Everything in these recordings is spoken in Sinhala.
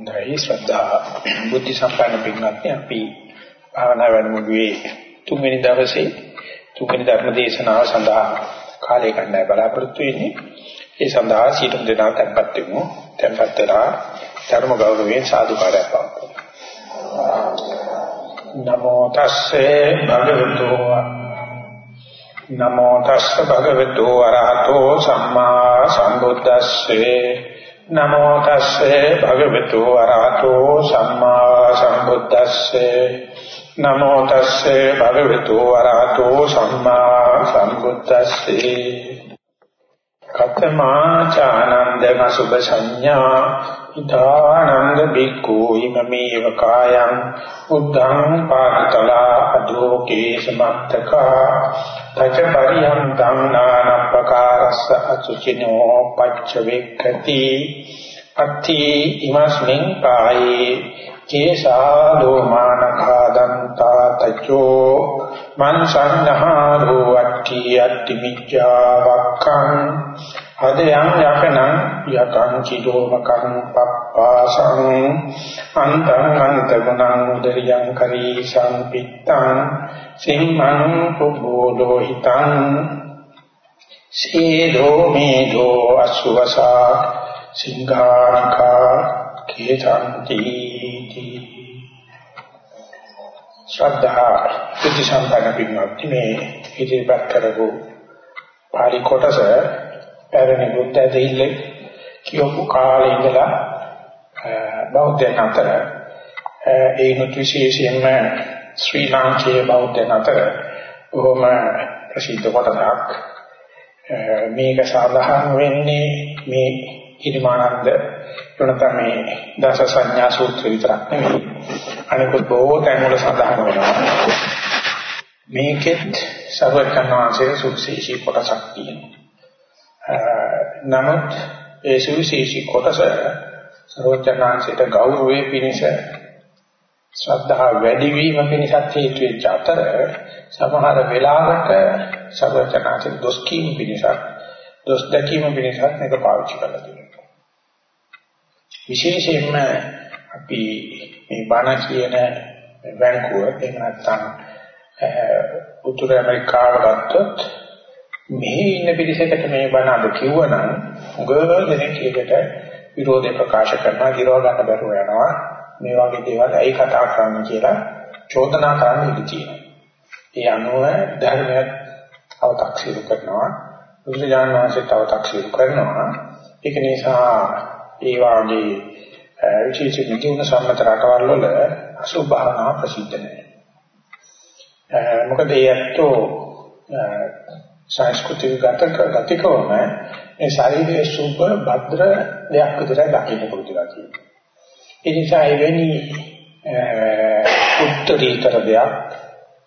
හොඳයි ශ්‍රද්ධා බුද්ධ සම්පන්න පින්වත්නි අපි භාවනා වැඩමුළුවේ තුන්වෙනි දවසේ තුන්වෙනි ධර්ම දේශනාව සඳහා කාලය ගන්නයි බලාපොරොත්තු වෙන්නේ. ඒ සඳහා සීතුම් දෙනා tempත් වෙමු. tempත් වෙලා ධර්ම ගෞරවයෙන් සාදුකාරයක් පවත්වමු. නමෝ තස්සේ භගවතු නමෝ තස්සේ භගවතු අරහතෝ සම්මා සම්බුද්දස්සේ නමෝ තස්සේ භගවතු වරහතෝ සම්මා සම්බුද්දස්සේ. නමෝ තස්සේ භගවතු වරහතෝ සම්මා සම්බුද්දස්සේ. කතමා චානන්ද සුභ සංඥා. ඉදානන්ද බික්ඛු ඉමමේව කායං උද්ධං පාඨතලා අදෝකේ සමත්තකා තච පරියන්තං නානප්පකාරස්ස අසුචිනෝ පච්ච වේක්ඛති අත්ථි ඉමස්මින් කායේ කේසා ලෝමානඛාදන්තා තචෝ මන්සන්නහාරෝ අට්ඨි අට්ඨි මිච්ඡා වක්ඛං අදයන් යකනං යකං චිදෝමකං පප්පාසං අන්තං අන්තගුණං උදරියං කරී සම්පිත්තං සිම්මං පුබෝධෝ හිතං සීලෝ මේධෝ අසුවසා සිංහාරකා කේතන්ති ශ්‍රද්ධා බුද්ධ සම්පන්න පින්වත්නි මේ ඉදිරිපත් කරපු පාලි කොටස පැරණි බුද්ධ දෙහිල්ල කියපු කාලේ ඉඳලා බෞද්ධයන් අතර ඒ නුත් විශේෂයෙන්ම ශ්‍රී ලාංකේය බෞද්ධයන් අතර බොහොම ප්‍රසිද්ධ කොටසක්. මේක සාධාරණ වෙන්නේ මේ ඉරිමානන්ද එනත මේ දස සංඥා සූත්‍ර විතරක් නෙවෙයි. අනිකුත් බොහෝ තැන්වල සඳහන් වෙනවා. මේකෙත් සර්වඥාන්සේ සුවිශේෂී කොටසක් තියෙනවා. නමුත් ඒ සුවිශේෂී කොටස සර්වඥාන්සේට ගෞරවයේ පිණිස ශ්‍රද්ධාව වැඩි වීම පිණිසත් හේතු වෙච්ච අතර සමහර වෙලාවට සර්වඥාන්සේ දොස් කීම පිණිසත් දොස් දැකීම පිණිසත් මේක පාවිච්චි කරලා තියෙනවා. විශේෂයෙන්ම අපි මේ බණ කියන වැන්කුව එහෙම නැත්නම් උතුරු ඇමරිකාව ගත්තොත් මෙහි ඉන්න පිරිසකට මේ බණ අද කිව්වනම් උගල දෙනෙක් ඒකට විරෝධය ප්‍රකාශ කරනවා ගිරව ගන්න බැරුව යනවා මේ වගේ දේවල් ඇයි කතා කරන්නේ කියලා චෝදනා කරන්න ඉඩ තියෙනවා. ඒ අනුව ධර්මයක් අව탁සිරු කරනවා බුදුජානක වහන්සේට අව탁සිරු කරනවා ඒක නිසා ඒ වාගේ විශේෂ නිකුණ සම්මත රටවල් වල අසුභ භාවනා ප්‍රසිද්ධ නැහැ. මොකද ඒ ඇත්තෝ සංස්කෘතික ගතක ගතිකවම මේ ශරීරයේ සුභ භද්‍ර දෙයක් විතරයි දකින්න පුරුදුලා තියෙන්නේ. ඒ නිසා එවැනි උත්තරීතර දෙයක්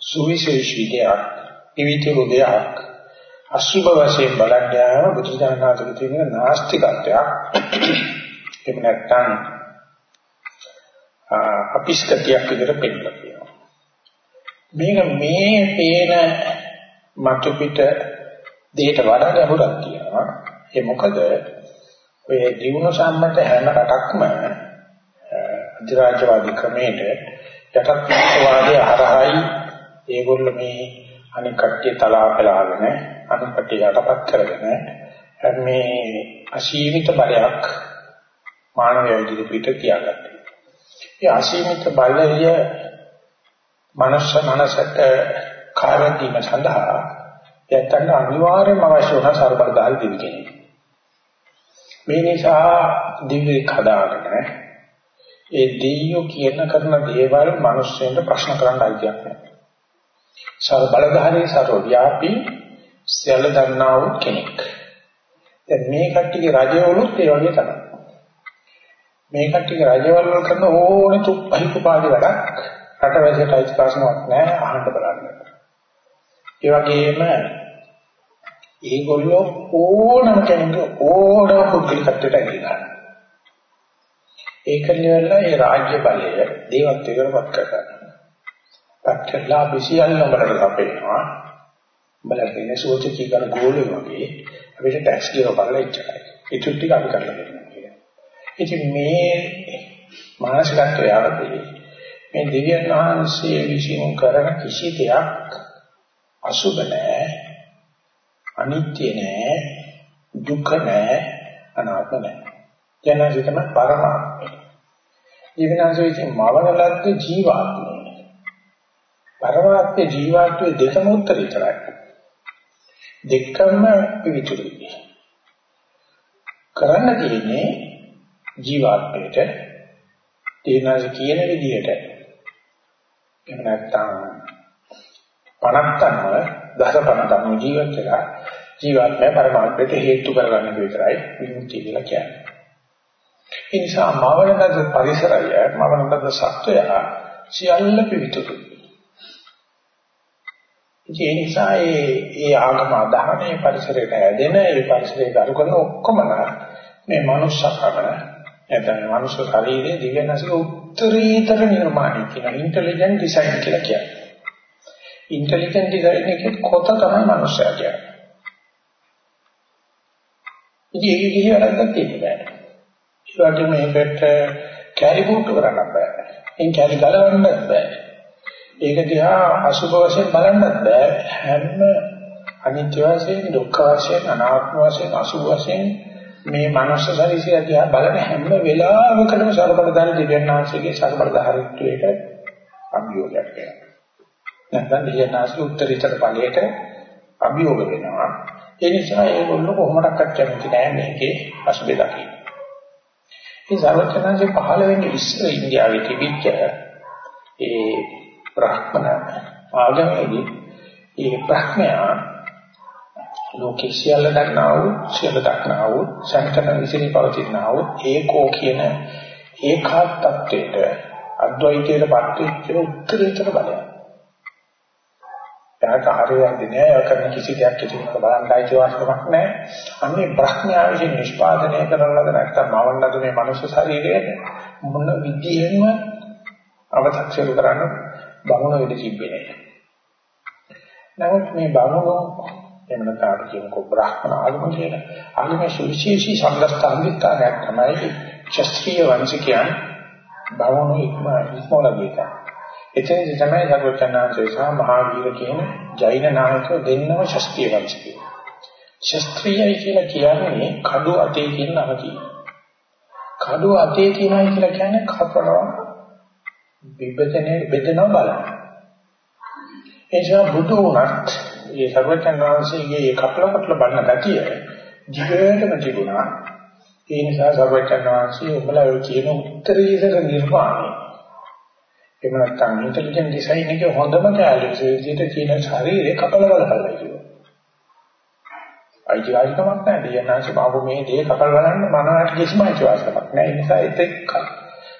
සුවිශේෂී දෙයක් ඉවිතුරු දෙයක් අසුභ වශයෙන් බලන්න යාම බුදුදානහතක තියෙන නාස්තිකත්වයක් එහෙම නැත්නම් අපිෂ්කතියක් විදිහට පෙන්නලා තියෙනවා. මේක මේ පේන මතු පිට දෙයට වඩා ගැඹුරක් තියෙනවා. ඒ මොකද ඔය දිනු සම්මත හැම රටක්ම අධිරාජ්‍යවාදී ක්‍රමයට යටත් වාදයේ හරහායි ඒගොල්ලෝ මේ අනික් කට්ටිය තලා පෙලාගෙන අනික් කට්ටිය යටපත් කරගෙන මේ අසීමිත බලයක් මානවය ඉදිරියට තියාගත්තා. ඒ අසීමිත බලය මනස මනසට කාර්යදීම සඳහා යැත්තන්ට අනිවාර්යයෙන්ම අවශ්‍ය වන සර්බලදාල් දිවි කෙනෙක්. මේ නිසා දිවි කදාගෙන ඒ දෙයියෝ කියන කරන දේවල් මිනිස්සුන්ට ප්‍රශ්න කරන්න අයිතියක් නැහැ. සර්බලදාහී සර්වව්‍යාපී සියල්ල දන්නා වූ කෙනෙක්. දැන් මේ කට්ටියගේ රජවලුත් ඒ වගේ තමයි. මේ කට්ටියගේ රජවල් වල කරන ඕනේ තුප්පහි කුපාදි වැඩක් රටවැසියට අයිතිකාසනවත් නැහැ අහන්න බලන්න. ඒ වගේම ඒගොල්ලෝ ඕනම කෙනෙකුට ඕනම පුද්ගලිකත්වයට ඇවිල්ලා. ඒකලියලා ඒ රාජ්‍ය බලය දේවත්වයකටපත් කරගන්නවා. පත්කලා බිසියල්ලමකට අපේනවා. බලන්නේ සෝචකී කරන ගෝලෙ වගේ අපිට ටැක්ස් ගෙව බලලා ඉච්චයි. ඒ ටික අපි කරලා දෙනවා. ඉතින් මේ මානසිකත්වය යවදී මේ දෙවියන් වහන්සේ විසින් කරන කිසි දෙයක් අසුබ නැහැ අනිත්‍ය නැහැ දුක නැහැ අනාත්ම නැහැ ජනසිත තමයි පරමාත්මය ජීවනාංශ විසින් මවන ලද්ද ජීවාත්මය. පරමාත්ම ජීවාත්මයේ දෙකම උත්තරීතරයි දෙකම පිවිතුරුයි කරන්න තියෙන්නේ ජීවාත්මයට තේනාස කියන විදිහට එහෙම නැත්නම් පණත්තන්ව දසපණතම ජීවත් වෙලා ජීවාත්මය පරමාර්ථයට හේතු කරගන්න විතරයි විමුක්තිය කියලා කියන්නේ. ඒ නිසා මවනකද පරිසරය මවනකද සත්වය සියල්ල පිවිතුරුයි. ඒ නිසා ඒ ඒ ආගම අදහනේ පරිසරයට ඇදෙන ඒ පරිසරයට අරු කරන ඔක්කොම මේ මනුෂ්‍යකම නැත්නම් මනුෂ්‍ය ශරීරයේ දිව්‍යනසික උත්තරීතර නිර්මාණය කියන ඉන්ටෙලිජන්ට් ඩිසයින් කියලා කියන්නේ. ඉන්ටෙලිජන්ට් ඩිසයින් එකේ කොත තමයි මනුෂ්‍යයා කියන්නේ. ඉතින් ඒක කිසි වැඩක් තියෙන්නේ නැහැ. ඒ වගේම මේකට කැරි බූට් කරන්න බෑ. එන් කැරි ගලවන්න බෑ. ඒක දිහා අසුභ වශයෙන් බලන්නත් බෑ. හැම අනිත්‍ය වශයෙන්, දුක්ඛ වශයෙන්, අනාත්ම වශයෙන්, අසුභ වශයෙන් මේ මනුස්ස ශරීරය දිහා බලන හැම වෙලාවකටම සර්බලදාන දිව්‍යඥාන්සේගේ සර්බලදාහරිත්වයට අභියෝගයක් වෙනවා. නැත්නම් දිව්‍යඥාන්සේ උත්තරීතර ඵලයට අභියෝග වෙනවා. ඒ නිසා ඒගොල්ලෝ කොහොමඩක්වත් කැමති නෑ මේකේ අසුබේ දකින්න. මේ සර්වඥාන්සේ පහළ වෙන්නේ ඉස්සර ඉන්දියාවේ තිබිච්ච ඒ බ්‍රාහ්මණ ආගමේදී ඒ බ්‍රාහ්මයා ලෝකේ සියල්ල දක්නා වූ සියල්ල දක්නා වූ සංකතන විසිරී පවතිනා වූ ඒකෝ කියන ඒකාත් තත්වයට අද්වෛතයට පත්වෙච්ච උත්තරීතර බලය. එයාට හරියන්නේ නෑ ඒක කරන කිසි දෙයක් කිසිමක බලන්නයි කියවස්කමක් නෑ. අන්නේ බ්‍රහ්මයා විසින් නිෂ්පාදනය කරන ලද නැත්තම් මවන්නද මේ මනුෂ්‍ය ශරීරයේ මොන විදියෙන්ම අව탁සිරු කරන්න බමුණ වෙද තිබෙන්නේ නෑ. නමුත් මේ බමුණෝ එහෙම නැත්නම් කියනකො බ්‍රාහ්මණ ආගම කියන ආගමේ සුවිශේෂී සංගස්ථාන්විතාවක් තමයි ශාස්ත්‍රීය වංශිකයන් බවණු ඉක්ම ඉස්මෝලගීත. එතනදි තමයි සර්වචනාංශය සහ මහාවීර කියන ජෛන නායකයෝ දෙන්නම ශාස්ත්‍රීය වංශිකයෝ. ශාස්ත්‍රීයයි කියලා කියන්නේ කඩු අතේ කියන නම කියනවා. කඩු අතේ කියනයි කියලා කියන්නේ කපනවා විභජනේ බෙදනවා බලන්න. එනිසා බුදු වුණත් ඒ සර්වඥාන් වහන්සේගේ ඒ කපල කපල බලන ගතිය ජීවිතේම තිබුණා. ඒ නිසා සර්වඥාන් වහන්සේ උඹලා ඔය කියන උත්තරීතර නිර්වාණය. එහෙම නැත්නම් ඉන්ටෙලිජන්ට් ඩිසයින් එකේ හොඳම කැලේ විදිහට කියන ශරීරේ කපල බලහල්ලා කියනවා. අයිතිවාසිකමක් නැහැ. දෙයනාංශ බාබු මේ දේ කපල බලන්න මනරට කිසිම අයිතිවාසිකමක් නැහැ. ඒ නිසා ඒත් එක්ක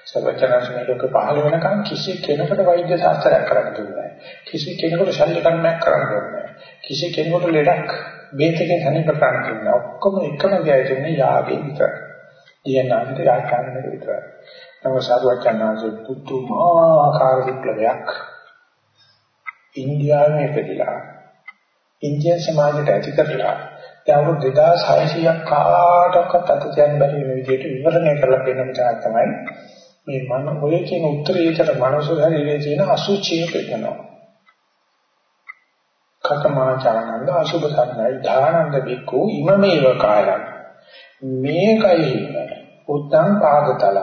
සර්වචනස්මේ ලෝක පහළ වෙනකන් කිසි කෙනෙකුට වෛද්‍ය ශාස්ත්‍රයක් කරන්න දුන්නේ නැහැ. කිසි කෙනෙකුට ශල්‍ය කර්මයක් කරන්න දුන්නේ නැහැ. කිසි කෙනෙකුට ලෙඩක් බේතකින් තනිප කරන්න දුන්නේ නැහැ. ඔක්කොම එකම ගෑතුනේ යාගේ විතරයි. ඊයනාන්ට යාකාරණය විතරයි. නම සර්වචනස්මේ පුදුමාකාර විප්ලවයක් ඉන්දියාවේ ඉපදිලා ඉන්දියන් සමාජයට ඇති කරලා දැන් 2600ක් කාටවත් අත තියන්න බැරි වෙන විදිහට විවරණය කරලා දෙන්න විතරක් තමයි මේ මන ඔය කියන උත්තරීතර මනස ශරීරයේ තියෙන අසුචිය කියනවා. කතමාචානන්ද අසුභ සම්නයි ධානන්ද බිකු ඉමමේව කායං මේකයි උත්තං පාදතල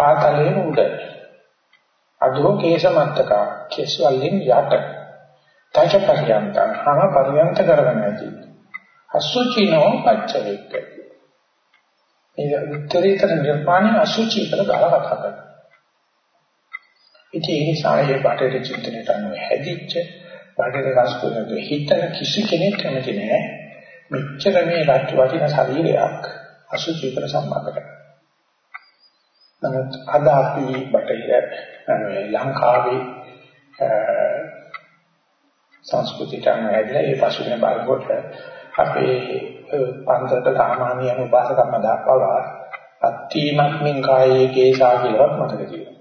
පාතලේ උඩ අදෝ කේශමත්තක කෙස්වලින් යට. තච පරියන්තං හම පරියන්ත කරගෙන ඇති. අසුචිනෝ පච්චවේක්කති ඒ උත්තරීතර නිර්මාණය අසුචි කියලා ගහලා කතා කරනවා. ඉතින් ඒ නිසා මේ බටේට චින්තනයට අනුව හැදිච්ච බටේට රසකුණක හිතන කිසි කෙනෙක් කැමති නෑ මෙච්චර මේ රත් වටින ශරීරයක් අසුචි කර සම්බන්ධ කරගන්න. නමුත් අද අපි බටහිර ලංකාවේ සංස්කෘතියට අනුව හැදලා ඒ පසුබිම බලනකොට අපේ පන්සලට සාමාන්‍ය අනුපාසකම්ම දක්වලා අත්තිමත්මින් කායේ කේසා කියලාත් මතක තියෙනවා.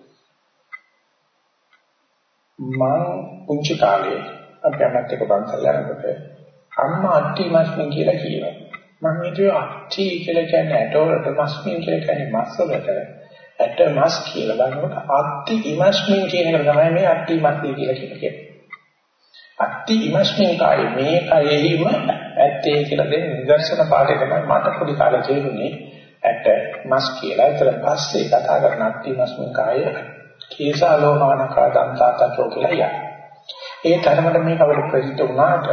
මං පුංචි කාලේ අපි අමත් එක පන්සල් යනකොට අම්මා අත්තිමත්මින් කියලා කියනවා. මම හිතුවේ අත්ති කියලා කියන්නේ ඇටවලට මස්මින් කියලා කියන්නේ මස් වලට. ඇට මස් කියලා බලනකොට අත්ති ඉමස්මින් කියන එක තමයි මේ අත්ති මත්ති කියලා කියන්නේ. අත්ති ඉමස්මින් කාය මේ කයෙහිම ඇත්තේ කියලා දෙන නිදර්ශන පාඩේ තමයි මට පොඩි කාලේ තේරුනේ ඇට මස් කියලා. ඒතර පස්සේ කතා කරන අත්ති ඉමස්මින් කාය කේසාලෝමානකා දන්තාතෝ කියලා යනවා. ඒ තරමට මේක අපිට ප්‍රසිද්ධ වුණාට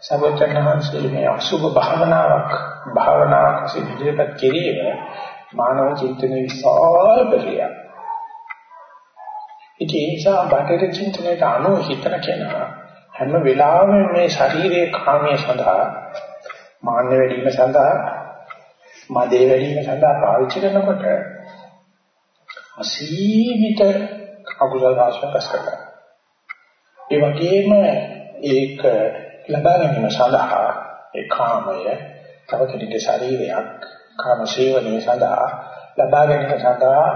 සර්වචනහන්සේ මේ අසුභ භාවනාවක් භාවනාවක් සිද්ධියපත් කිරීම මානව චින්තනයේ විශාල පරියක්. ඉතින් ඒ නිසා බටහිර චින්තනයට අනුව හිතන කෙනා හැම වෙලාවෙම මේ ශරීරයේ කාමයේ සඳහා මාන්න වැඩිම සඳහා මදේ වැඩිම සඳහා පාවිච්චි කරනකොට අසීමිත අකුසල රාශියක් රැස් කරගන්නවා. ඒ වගේම ඒක ලබා ගැනීම සඳහා ඒ කාමය තව කෙනෙකුගේ ශරීරයක් කාම සේවනයේ සඳහා ලබා ගැනීම සඳහා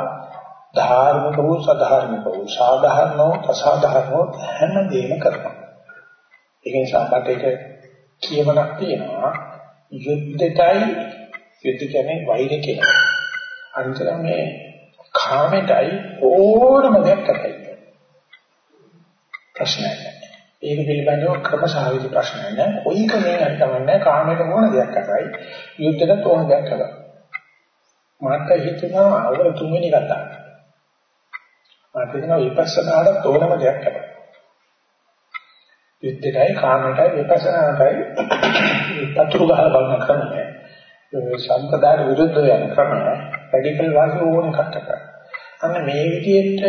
ධාර්මික වූ සාධාරණික වූ සාධාරණව අසාධාරණව හැම දෙයක්ම කරනවා. ඒක නිසා අපට කියවනක් තියෙනවා යුද්ධයයි යුද්ධ කියන්නේ වෛර කියලා. අන්තර මේ කාමයටයි ඕනම දෙයක් කරයි. ප්‍රශ්නයක් නැහැ. ඒක පිළිබඳව ක්‍රමසාවිත ප්‍රශ්නයක් නැහැ. කොයි ක්‍රමයෙන් හරි කමන්නේ කාමයට මොන දෙයක් කරයි යුද්ධයට ඕන දෙයක් කරා. මට හිතෙනවා අවුල තුන්වෙනි කතාව. මට හිතෙනවා විපස්සනාට ඕනම දෙයක් කරා. යුද්ධයටයි කාමයටයි විපස්සනාටයි පතුරු ගහලා බලන ක්‍රමය. සම්පදායට විරුද්ධව යන ක්‍රමය. රැඩිකල් වාසි ඕන කටක. අන්න මේ විදිහට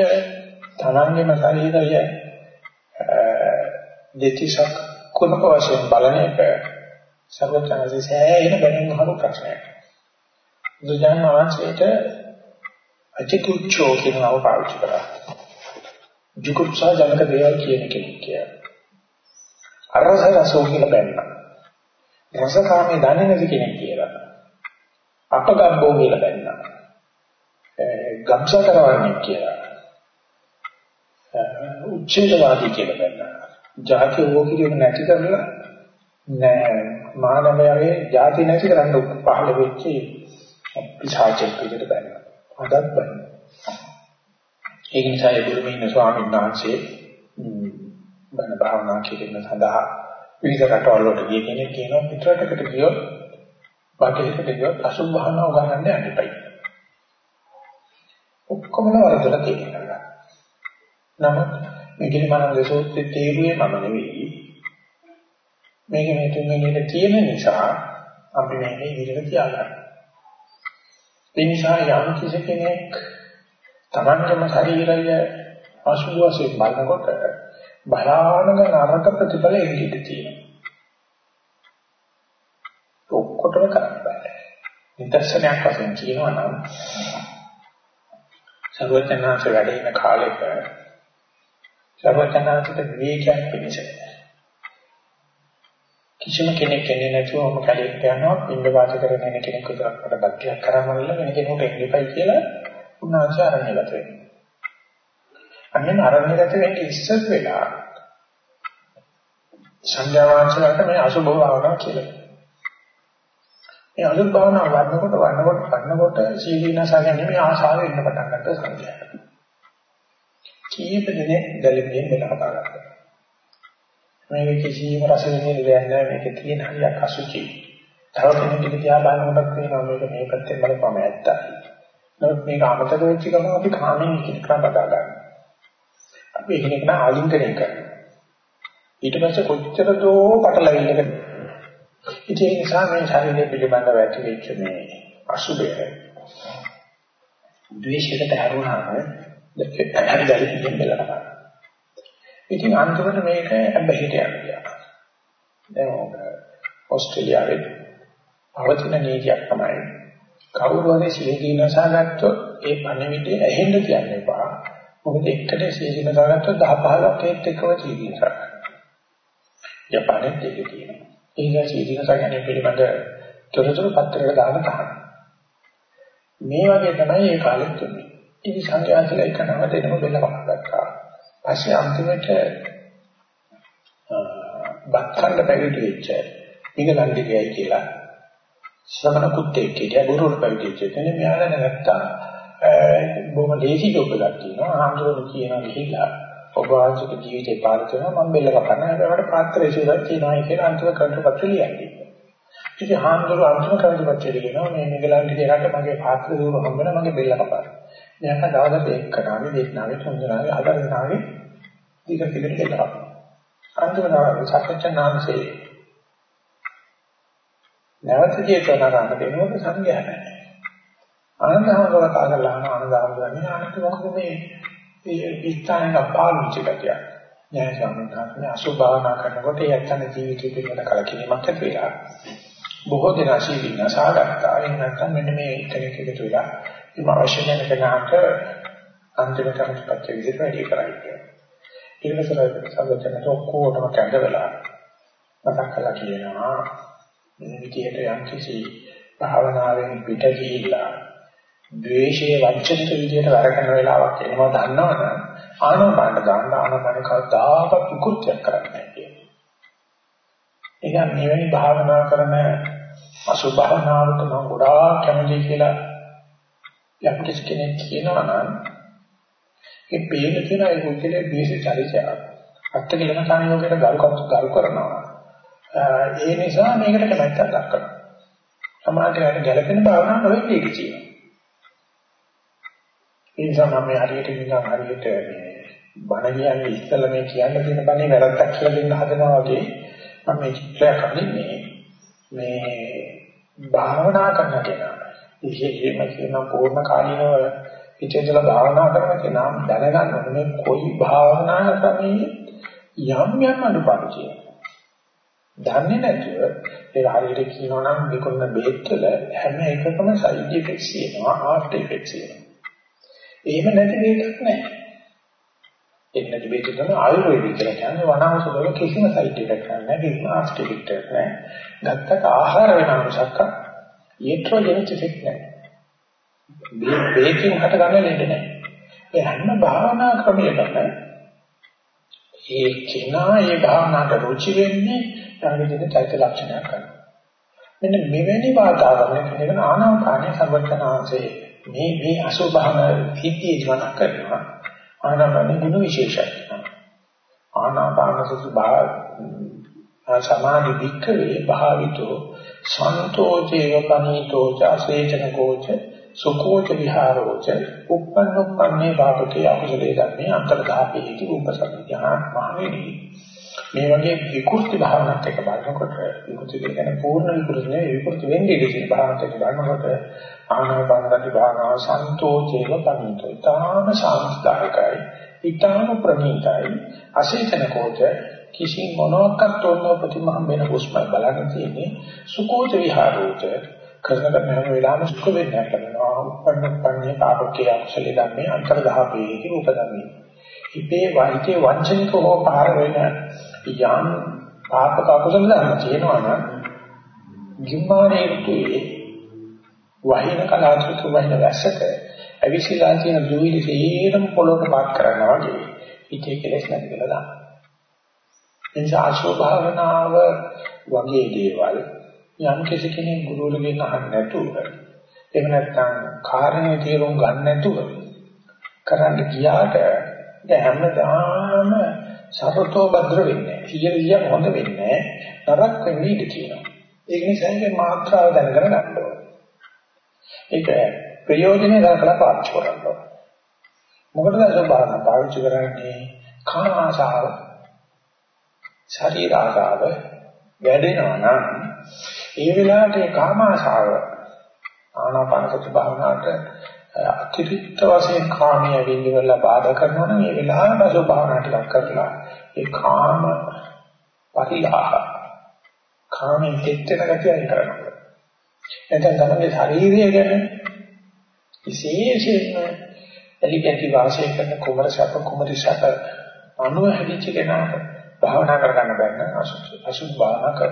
තමන්ගේම ශරීරය දෙතිසක් කුණක වශයෙන් බලන එක සර්වඥාන්සේ සෑහෙන බැනුම් අහපු ප්‍රශ්නයක්. දුජාන වහන්සේට අචිතුච්චෝ කියන නම පාවිච්චි කරා. ජුකුප්සා ජනක දේවල් කියන කෙනෙක් කියලා. අරස රසෝ කියලා බැන්නා. රසකාමී දන්නේ නැති කෙනෙක් කියලා. අපගබ්බෝ කියලා බැන්නා. ගම්සා කරවන්නේ කියලා. උච්ඡේදවාදී කියලා බැන්නා. ಜಾති ඕකිරියම නැති කරලා නෑ මානවයාගේ ಜಾති නැති කරන්න පහළ වෙච්ච පිසාචෙක් විදිහට බැලුවා. අදත් බැලුවා. ඒ නිසා ඒ බුදුමින් ස්වාමීන් වහන්සේ බණ භාවනා කිරීම සඳහා විවිධ රටවල් වලට ගිය කෙනෙක් කියනවා පිටරටකට ගියොත් බටහිරට ගියොත් අසුභ භාවනා උගන්වන්න යන්න එපයි. ඔක්කොම වරදලා තියෙනවා. නමුත් මේකේ මම දෙසෝත්තේ තේරුවේ මම නෙවෙයි. මේක මේ තුන්වෙනියට තියෙන නිසා අපි මේක ඉදිරියට තියාගන්න. ඒ නිසා යම් කිසි කෙනෙක් තමන්ගේම ශරීරය අසුභ වශයෙන් බලනකොට බලානක නරක ප්‍රතිඵල එන්නේ තියෙනවා. ඔක්කොටම කරන්න බෑ. නිදර්ශනයක් වශයෙන් කියනවා නම් සර්වඥාන්සේ වැඩ ඉන කාලෙක සර්වඥාන්සික විවේකයක් පිණිස කිසිම කෙනෙක් එන්නේ නැතුවම කලියට යනවා පින්ඳ වාස කරගෙන ඉන්න කෙනෙක් විතරක් බක්තියක් කරමවල වෙන කෙනෙකුට එන්නපයි කියලා උන්වහන්සේ ආරණ්‍යගත වෙනවා. අන්නේ ආරණ්‍යගත වෙන්නේ ඉස්සර වෙලා සංඥා වාචනකට මේ අසුභ භාවනාව කියලා. මේ අසුභ භාවනාව වඩනකොට වඩනකොට වඩනකොට සීලීනසා ගැනීම ආශාව එන්න පටන් ගත්තා සංඥාට. කීප දෙනෙක් දැලෙමින් වෙලා කතා කරනවා. මේක කිසිම රස වෙන්නේ දෙයක් නෑ මේක තියෙන හරියක් අසුචි. තව කෙනෙක් දිහා බලනකොට කියනවා මේක මේ පැත්තෙන් බලපම ඇත්තයි. නමුත් මේක අමතක වෙච්ච ගමන් අපි කාමෙන් කික්කා බදා ගන්නවා. අපි ඒක නෙකන ආලින්ගනය කරනවා. ඊට පස්සේ කොච්චර දෝ පටලවිල්ලක ඉතින් ඒ නිසා මේ ශරීරය පිළිබඳව ඇති වෙච්ච මේ අසුබය ද්වේෂයට හැරුණාම දැන් දැලින් බලනවා. ඉතින් අන්තිමට මේක හැබැයිට යනවා. දැන් ඕස්ට්‍රේලියාවේ පවතින නීතියක් තමයි කවුරු හරි සීදීනසාගත්තොත් ඒ පණිවිඩය ඇහෙන්න කියන්න එපා. මොකද එක්කද සීදීනසාගත්තොත් 10 15ක් ඒත් එක්කම සීදීනසා ගන්න. ජපානයේ දෙක තියෙනවා. ඒ නිසා සීදීනසා ගැනීම පිළිබඳ තොරතුරු පත්‍රයකට දාලා තහනම්. මේ වගේ තමයි ඒ කාලෙත් තුනේ. ඉතින් සංඝයාසලා එක නම දෙනම බෙල්ල වහගත්තා. පස්සේ අන්තිමට බක්කන්න පැවිදි වෙච්ච නිගලන්දිකයයි කියලා ශ්‍රමණ කුත්තේ කියලා ගුරුවරු පැවිදි වෙච්ච කෙනෙක් මෙයාලා නැත්තා බොහොම ලේසි ජොබ් එකක් තියෙනවා. ආන්දරණ කියනවා ගිහිල්ලා ඔබ වහන්සේගේ ජීවිතේ පාර කරනවා මම බෙල්ල කපන්න. ඒකට පාත්‍රය ඉස්සරහ තියෙනවා කියලා අන්තිම කන්ට්‍රපත්‍රය ලියන්නේ. ඉතින් ආන්දරණ අන්තිම කන්ට්‍රපත්‍රය ලියනවා මේ මෙගලන්ටි දෙකට මගේ පාත්‍රය දුර හම්බෙන මගේ බෙල්ල කපන්න. මෙයාට දවසට එක් කරානේ දෙන්නාගේ තුන්දෙනාගේ හතරදෙනාගේ දිග පිළිවෙල දෙනවා. අන්තිම දවසේ සත්‍යඥානසේ නැවත ජීවිතනාරාම දෙනකොට සංඝයා නැහැ. ආනන්දහමගල කාගලා ආනන්දහමගන්නේ අනිත් මොකද මේ මේ ස්ථානික පාළුච්ච ගතිය. ඥාන සම්මතන අසුභාවනා කරනකොට ඒ ඇත්තන ජීවිතේ පිළිබඳ කලකිරීමක් ඇති වෙලා බොහෝ දෙනා සීලින සාගත්තා. එහෙම නැත්නම් මෙන්න මේ කෙනෙක් එකතු වෙලා මේ අවශ්‍ය වෙන කෙනාට අන්තිම කර්මපත්‍ය විදිහට වැඩි කරයි කියන්නේ. ඊළඟට සම්බන්ධන ඔක්කොටම කැඳවලා මතක් කළා කියනවා මේ විදිහට යම් කිසි භාවනාවෙන් පිට ගිහිල්ලා ද්වේෂයේ වංචනික විදිහට වැඩ කරන වෙලාවක් එනවා දන්නවනම් ආනපානට දාන්න ආනපාන කවදාකවත් විකෘතියක් කරන්නේ නැහැ කියන්නේ. එනම් මෙවැනි භාවනා කරන අසුභ භාවනාවට මම ගොඩාක් කැමතියි කියලා යම් කිසි කෙනෙක් කියනවා නම් ඒ පේන තියෙන ඒ මුකලේ බේසි චරිතය අත්කලන සංයෝගයට ගල් ගල් කරනවා. ඒ නිසා මේකට කැමැත්තක් දක්වනවා. සමාජයට ගැළපෙන භාවනාවක් නෙවෙයි ඒක කියන්නේ. ඒ නිසා මම මේ හරියට නිකන් හරියට මේ බණ කියන්නේ ඉස්සෙල්ලා මේ කියන්න තියෙන බණේ වැරද්දක් කියලා දෙන්න හදනවා වගේ මම මේ චිත්‍රයක් අඳින්නේ මේ භාවනා කරන කෙනා විශේෂයෙන්ම කියන පූර්ණ කාලීනව ඉතින්දලා භාවනා කරන කෙනා දැනගන්න ඕනේ මේ කොයි භාවනා ක්‍රමයේ යම් යම් අනුපාත කියනවා. දන්නේ නැතුව ඒක හරියට කියනවා නම් විකුණන බෙහෙත් වල හැම එකකම සයිඩ් ඉෆෙක්ට්ස් තියෙනවා ආෆ්ටර් ඉෆෙක්ට්ස් තියෙනවා. එහෙම නැති මේකක් නැහැ. ඒක නැති මේක තමයි ආයුර්වේදික කියලා කියන්නේ වනාංශ වල කිසිම සයිඩ් එකක් නැහැ කිසිම ආස්ටික් එකක් නැහැ. ගත්තට ආහාර වෙන මිසක් ඊට්‍රෝජෙනික් ඉෆෙක්ට් නැහැ. මේ බේකින් හට ගන්න දෙන්නේ නැහැ. ඒ හැම භාවනා ක්‍රමයකම ඒ කෙනා ඒ භාවනාවට රුචි වෙන්නේ ඊට චෛත්‍ය ලක්ෂණයක් කරනවා. මෙන්න මෙවැනි වාතාවරණයක ඉඳගෙන ආනාපානය සර්වඥාන්සේ මේ මේ අසුභාව සිද්ධිය මතක් කරනවා ආනාපාන ගුණ විශේෂයි ආනාපාන සති භාව සමාධි වික්‍රේ භාවිතෝ සන්තෝචේව පනීතෝ චසේචන කෝච සුකෝච විහාරෝච උප්පන්නුප්පන්නේ භාවකේ අකුසලේ ධම්මේ අන්තර්ධාපේති උපසම්පදා මහණෙනි මේ වගේ විකෘති භාවනාවක් එක බලනකොට විකෘති කියන්නේ පූර්ණ විකෘති නෙවෙයි විකෘති වෙන්නේ ඉතින් භාවනාවක් එක බලනකොට ආනාපානසති භාවනාව සන්තෝෂේව පණිතෝ ඊටාම සාන්තිදායකයි. ඊටාම ප්‍රණීතයි. අසේතන කෝච කිසි මොනක්වත් තොන්න ප්‍රතිමහම් වෙන හුස්ම බලන්න තියෙන්නේ. සුකෝච විහාරෝච කරන හැම වෙලාවෙම සුඛ වෙන්න කරනවා උපන්න පන්නේ පාපකේ අක්ෂලේ ධම්මේ අන්තර්ධාපේති උපදමි ඉපේ වයිතේ වංචනික හෝ පාර වෙන යම් පාපක අකුසල ධර්ම තියෙනවා නම් ගිම්මානේ රුතුයේ වහින කලාතුරකින් වහින වැස්සක අවිසිලා තියෙන දුවිලි සේරම පොළොට පාත් කරනවා වගේ. ඉතේ කෙලස් නැති කියලා දාන්න. එනිසා ආශෝ භාවනාව වගේ දේවල් යම් කිසි කෙනෙක් ගුරුවරගෙන් අහන්න නැතුව එහෙම නැත්නම් කාරණේ තේරුම් ගන්න නැතුව කරන්න ගියාට දැන් හැමදාම සරතෝ භද්‍ර වෙන්නේ. සියලියක් හොඳ වෙන්නේ නරක වෙන්නේ ඉඳී තියෙනවා. ඒක නිසා ඒක මාත්‍රාව දැනගෙන ගන්න ඕනේ. ඒක ප්‍රයෝජනේ දරලා පාවිච්චි කරන්න ඕනේ. මොකටද සබහන පාවිච්චි කරන්නේ? කාම ආශාව, ශරීර ආශාව වැඩෙනවා නම් ඒ වෙලාවට ඒ කාම ආශාව ආනාපාන සති භාවනාවට අතිරික්ත වශයෙන් කාමයේ විඳිනවල බාධා කරනවා නම් ඒ වෙලාවට අසු භාවනාවට ලක් කරලා ඒ කාම පරිලාහ කාමෙන් දෙත්තන ගතිය අයින් කරනවා. එතෙන් තමයි ශාරීරිය ගැන විශේෂයෙන්ම එලිපැටි වාසය කරන කුමර සප කුමරි සප අනුව හැදිච්ච කෙනාට භාවනා කරගන්න බැන්න අසු භාවනා කර.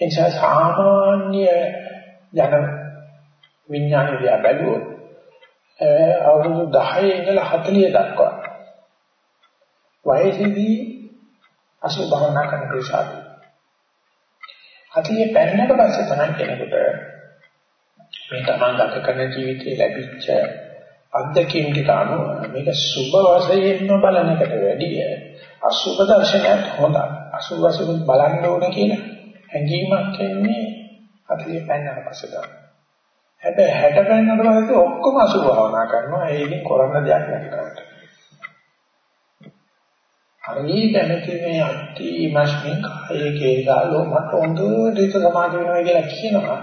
එනිසා සාමාන්‍ය ජන විඥානය දිහා බැලුවොත් අවුරුදු 10 ඉඳලා 40 දක්වා වයසේදී අසු භාවනා කරන ප්‍රසාරය. 40 පැන්නට පස්සේ තමයි කෙනෙකුට මේ තමන් ගත කරන ජීවිතේ ලැබිච්ච අත්දැකීම් ටික අනුව මේක සුබ වශයෙන්ම බලන එකට වැඩිය අසුබ දර්ශනයක් හොඳයි. අසුබ වශයෙන් බලන්න ඕන කියන හැඟීමක් එන්නේ අතලිය පැන්නට පස්සේ තමයි. හැබැයි 60 පැන්නට පස්සේ ඔක්කොම අසුබ භාවනා කරනවා. ඒකෙන් කරන්න දෙයක් නැහැ. හරි දැනති මේ අට්ටි මස්මින් කායේ කේදාලෝ මට හොඳට හිත සමාධි වෙනවා කියලා කියනවා.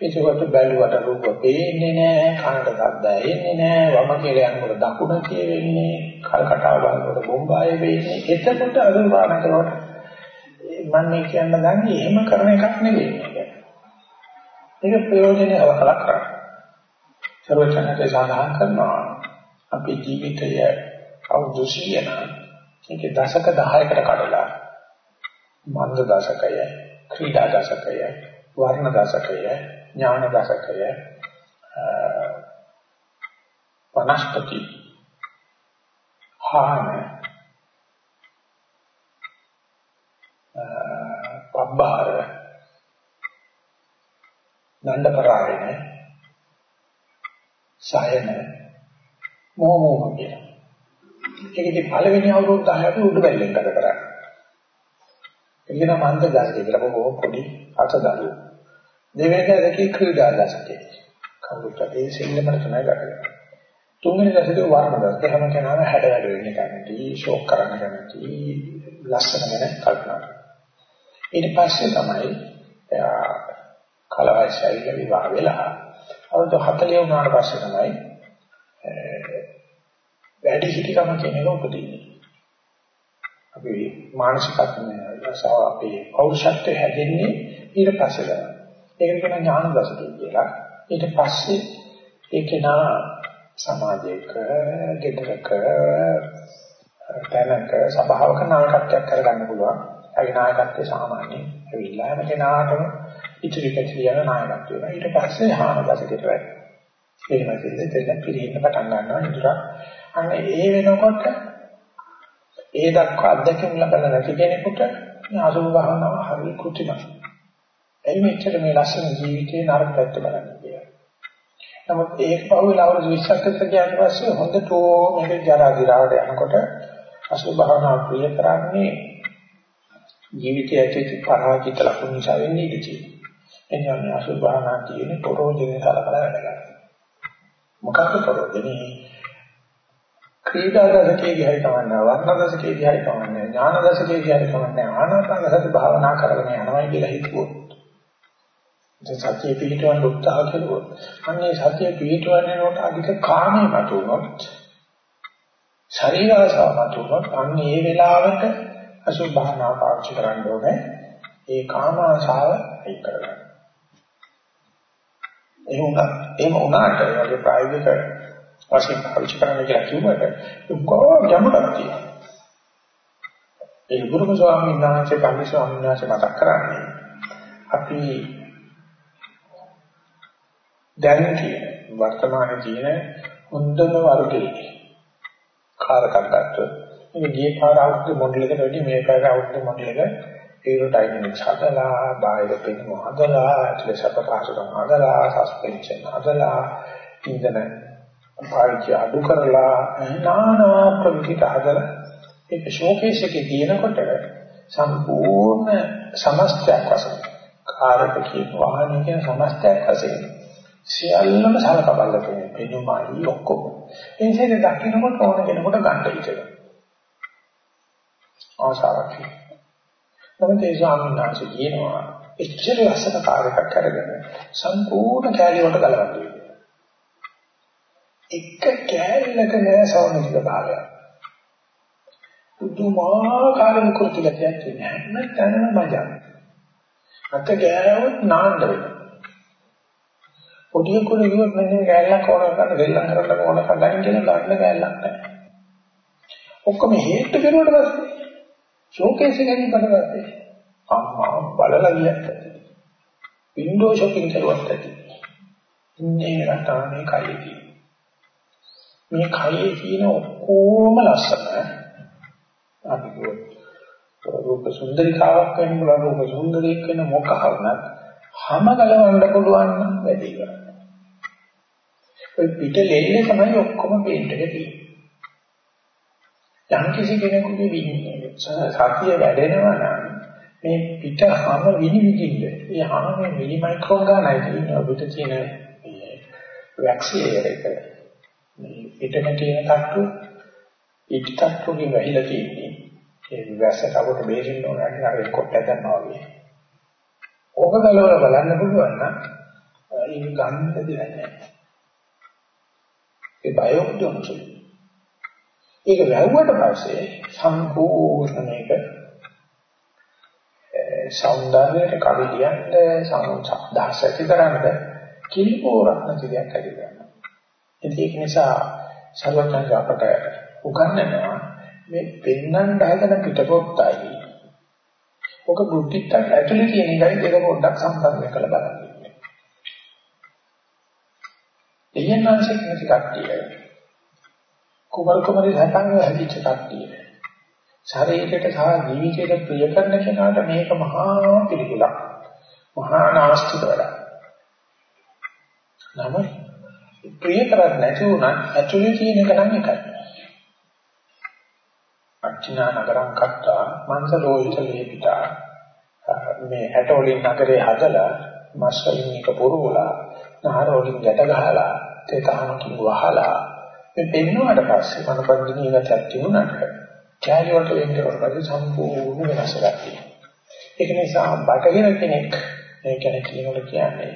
ඒකකට බැලුවට රූප පේන්නේ නැහැ, කනට ශබ්ද ඇහෙන්නේ නැහැ, වම කියලා යනකොට දකුණ කියෙන්නේ, කල්කටාව බලනකොට බොම්බාය වෙන්නේ. එතකොට අනුපාන කරනකොට මම මේ කියන්න ගන්නේ එහෙම කරන එකක් නෙවෙයි. මේක ප්‍රයෝජනෙ අවකලක් කරා. සර්වචනකේ සඳහන් කරනවා අපේ ජීවිතය අවුරුදු 100 නම් ඒකේ දශක 10කට කඩලා මන්ද දශකය, ක්‍රීඩා දශකය, වර්ණ දශකය, ඥාන දශකය, වනස්පති, හාන, පබ්බාර, නන්දපරායන, සයන, මොමෝහ කියලා ඒකදී පළවෙනි අවුරුදු 10 අපි උඩු බැලෙන් ගත කරා. එළින මන්ද ගාස්කේ කියලා බොහෝ පොඩි අතදලු. දෙවෙනි දශකේ ක්‍රීඩා දශකේ. කවුරුත් ඒ සෙල්ලමට තමයි ගත කරන්නේ. තුන්වෙනි දශකේ වර්ණ දශකේ හැම කෙනාම හැඩ වැඩ වෙන්න කැමති, ෂෝක් කරන්න කැමති, ලස්සන ගැන කල්පනා කරනවා. ඊට පස්සේ තමයි එයා කලවයිසයිල විවාහ වෙලා අවුරුදු 40 වුණාට පස්සේ තමයි වැඩි හිටිකම කියන එක උපදින්නේ. අපි මානසිකත්වය රසාව අපේ පෞරුෂත්වය හැදෙන්නේ ඊට පස්සේ තමයි. ඒකට කියන ඥාන දසකය කියලා. ඊට පස්සේ ඒකේ නා සමාජයක, ගෙදරක, තැනක සභාවක නායකත්වයක් කරගන්න පුළුවන්. ඒ නායකත්වය සාමාන්‍යයෙන් ඇවිල්ලා හැම කෙනාටම ඉතිරි පැතිරියන නායකත්වය වෙනවා. ඊට පස්සේ හාන දසකයට වැඩි. එහෙම දෙන්න දෙන්න පිළිෙන්න පටන් ගන්නවා. ඉතින් අන්න ඒ වෙනකොට ඒ දක්වා අත්දැකීම් ලබන නැති කෙනෙකුට මේ අසුභ භාවනාව හරිය කෘතිමයි. එයි මෙච්චර මේ ලස්සන ජීවිතේ නරක පැත්ත බලන්නේ කියලා. නමුත් ඒක පහුවෙලා අවුරුදු 20ක් විතර ගියාට පස්සේ හොඳටම මේක ජරා දිරාවට යනකොට අසුභ භාවනාව ප්‍රිය කරන්නේ ජීවිතයේ ඇති පරාජිත ලක්ෂණ නිසා වෙන්නේ ඉතියි. එනිසා අසුභ භාවනාව කියන්නේ පරෝජනේ කලකල වැඩ ගන්නවා. මොකක්ද පරෝජනේ? ක්‍රීඩා දශකයේ ගියයි කවන්නේ වර්ණ දශකයේ ගියයි කවන්නේ ඥාන දශකයේ ගියයි කවන්නේ ආනාපාන සති භාවනා කරගෙන යනවා කියලා හිතුවොත් දැන් සතිය පිළිටවන්න උත්සාහ කළොත් අන්නේ සතිය පිළිටවන්නේනකොට අධික කාමයේ මතුනොත් ශරීර ආසාව මතුනොත් අන්නේ ඒ වෙලාවට අසුභ භාවනා පාවිච්චි කරන්න ඕනේ ඒ කාම ආසාව අයි කරගන්න එහෙම උනා එහෙම උනාට ඒ වගේ ප්‍රායෝගික වශයෙන් පාවිච්චි කරන්න කියලා කිව්වට කොහොම ගැඹුරක් තියෙනවා. ඒ ගුරුම ස්වාමීන් වහන්සේ කම්මි ස්වාමීන් වහන්සේ මතක් කරන්නේ අපි දැන් කියන වර්තමානයේ තියෙන හොඳම වර්ගයේ කාරකක් ගත්තොත් මේ ගිය පාර අවුරුදු මොඩල් එකට වැඩි මේ පාර අවුරුදු මොඩල් එක ඒරෝඩයිනමික්ස් හදලා බාහිර පෙනුම හදලා ඇතුලේ සපකාශකම් හදලා සස්පෙන්ෂන් හදලා ඉන්ධන පාවිච්චි අඩු කරලා නානා ප්‍රවිධිත හදලා ඒක ෂෝකේස් එකේ තියෙනකොට සම්පූර්ණ සමස්තයක් වශයෙන් කාර්යක කියන වාහනේ කියන සමස්තයක් වශයෙන් සියල්ලම සලකබල්ල කියන පෙනුමයි ඔක්කොම එනිසා දකින්නකොට ඕන කෙනෙකුට ගන්න ඉතිරි ආශාවක් නමුත් ඒ ස්වාමීන් වහන්සේ කියනවා එච්චර ලස්සන කාර්යයක් කරගෙන සම්පූර්ණ කැලිය වලට ගලවන්න එක කෑල්ලක නෑ සෞමික භාවයක්. පුදුමාකාර විකෘති ගතියක් තියෙන හැම තැනම මජා. අත ගෑවොත් නාන්න වෙනවා. පොඩි කුණ ගියොත් මෙන්න කෑල්ලක් ඕන කරන්න දෙල්ලම් කරන්න ඕන කරගන්න කියන ගන්න කෑල්ලක් නැහැ. ඔක්කොම හේතු කරුවට පස්සේ ෂෝකේස් එකකින් බලවත් අම්මා බලලා ගියත් වින්ඩෝ shopping කරුවත් ඇති. ඉන්නේ රටානේ කයිදී. මේ කයේ තියෙන ඔක්කොම ලස්සන අපි රූප සුන්දරිකාවක් වෙන්න පුළුවන් රූප සුන්දරියක් වෙන මොකක් වුණත් හැම ගලවන්න පුළුවන් නම් වැඩි කරන්නේ. ඔය පිට ලෙල්ලේ තමයි ඔක්කොම පේන්න එක තියෙන්නේ. යම් කිසි කෙනෙකුගේ විඤ්ඤාණය සතිය වැඩෙනවා නම් මේ පිට හැම විනිවිදින්න. ඒ හැම මිලි මයික්‍රෝන් ගන්නයි තියෙන්නේ අපිට තියෙන මේ වැක්සිලේටර් එක. මේ පිටම තියෙන තට්ටු ඊට තට්ටුකින් වැහිලා තියෙන්නේ. ඒ විවස්සට අපට බේරෙන්න ඕන නම් අර කොට ගන්නවා වගේ. ඕක ගලවලා බලන්න පුළුවන් නම් ඒක ගන්න දෙයක් නැහැ. ඒ බයොක්ඩොන්සි. ඒක වැවුවට පස්සේ සම්පූර්ණ මේක සෞන්දර්යයට කවි ලියන්න සමුදාස ඇති කරන්න කිලිපෝරක් නැති දෙයක් ඇති කරනවා. ඉතින් ඒක නිසා සර්වඥාන්සේ අපට උගන්වනවා මේ පෙන්වන්න හදන පිටපොත්තයි. ඔක බුද්ධිත්ත ඇතුලේ තියෙන එකයි දෙක පොඩ්ඩක් සම්බන්ධ කරලා බලන්න. එයන්නාන්සේ නැති කට්ටිය. කුමල් කුමරි සතන් හැදිච්ච කට්ටිය. ශරීරයට සහ ජීවිතයට ප්‍රිය කරන කෙනාට මේක මහා පිළිකුලක්. මහා නාස්තික වැඩක්. නම ප්‍රිය කරන්නේ නැති වුණත් ඇතුලේ තියෙන එක නම් එකයි. අච්චිනා නගරම් කත්තා මන්ස ලෝහිත ලේපිතා මේ හැට වලින් නගරේ හදලා මස් වලින් එක පුරවලා නහර වලින් ගැට ගහලා තේතහමකින් වහලා මේ පෙන්නුවාට පස්සේ මනපන්දිනී එකක් තියුණාට කැලේ වලට වෙන්න කරපද සම්පූර්ණ වෙනස් එකක් ඒක නිසා බටහිර කෙනෙක් මේ කෙනෙක් කියනකොට කියන්නේ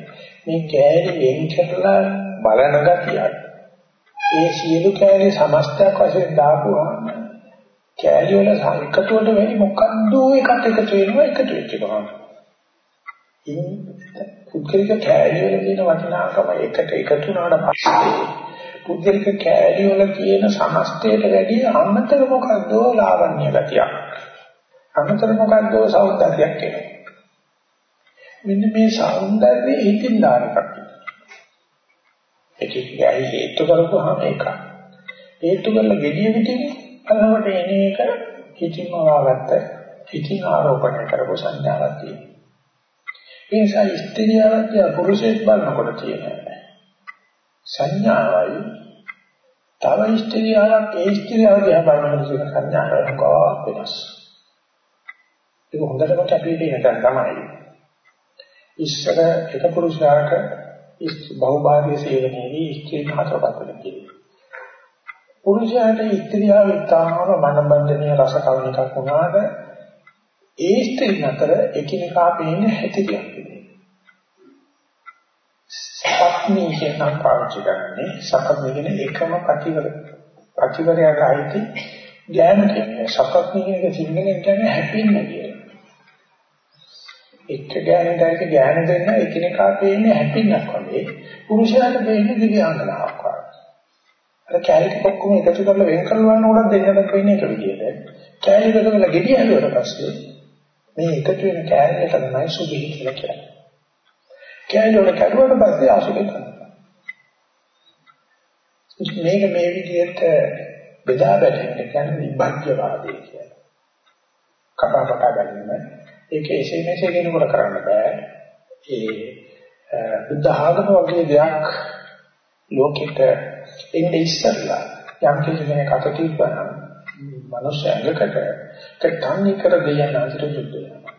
මේ කැලේ වෙන් කරලා බලන ගතියක් ඒ සියලු කැලේ සමස්තයක් වශයෙන් දාපුවාම කැලේ වල සංකතවලට වෙන්නේ මොකද්ද එකට එකතු වෙනවා එකතු වෙච්ච ගමන්. ඉන් පුද්ගලික කැලේ වල තියෙන වටිනාකම එකට එකතු වුණාට පස්සේ පුද්ගලික කැලේ වල තියෙන සමස්තයට වැඩිය අමතර මොකද්ද ලාවන්‍ය ගතියක්. අමතර මොකද්ද සෞන්දර්යයක් එනවා. මෙන්න මේ සෞන්දර්යය හිතින් දාන එකක්. ඒක කියන්නේ හේතු කරපුවාම එකක්. හේතු කරලා gediya පිටින් අරකට එන එක හිතින්ම වාගත්ත හිතින් ආරෝපණය කරපු සංඥාවක් තියෙනවා. ඒ නිසා ස්ත්‍රියවත් පුරුෂයෙක් බලනකොට තියෙන සංඥාවයි තව ස්ත්‍රියක් ඒ ස්ත්‍රියව දිහා බලනකොට තියෙන සංඥාවයි කොහොමද වෙනස්. ඒක හොඳටම අපි දෙන්න තමයි. ඉස්සර එක පුරුෂයාට බහුභාගයේ සේවනයේදී ස්ත්‍රී හතරපත් වෙනවා. පුරුෂයාට ස්ත්‍රියව ඉතාම මනබන්ධනීය රස කවණ එකක් වුණාට ඒ ස්ත්‍රී අතර එකිනෙකා පේන්නේ හැටියක් සප්නී කියන පාවිච්චි කරන්නේ සප්නී කියන එකම ප්‍රතිවර ප්‍රතිවරයට අයිති ඥාන කියන්නේ සප්නී කියන සිංහලෙන් කියන්නේ හැපෙන්න කියන එක ඥානයකට ඥාන දෙන්න එකිනෙකා පේන්නේ හැපෙන්නක් වගේ. පුරුෂයාට පේන්නේ දිව්‍යාංගනාවක් වගේ. අර කැලේ ඔක්කොම එකතු කරලා වෙන් කරලා වන්නකොට දෙන්නට වෙන්නේ එක විදියට. කැලේ එකතු කරලා ගෙඩිය හැදුවට පස්සේ මේ එකතු වෙන කැලේට තමයි සුභී කියලා කියන්නේ. කැලේ වල කැඩුවට පස්සේ අසුභී කරනවා. මේක මේ විදිහට බෙදා බැලීම කියන්නේ විභජ්‍යවාදී කියලා. කපා කපා ගැනීම. ඒක එසේ මෙසේ කෙනෙකුට කරන්න බෑ. ඒ බුද්ධ ආගම වගේ දෙයක් ලෝකෙට එන්නේ ඉස්සල්ලා යම් කෙනෙක් අත තිබ්බනම් මනුෂ්‍ය ඇඟකට කටන්නේ කර දෙයයන් අතර යුද්ධ වෙනවා.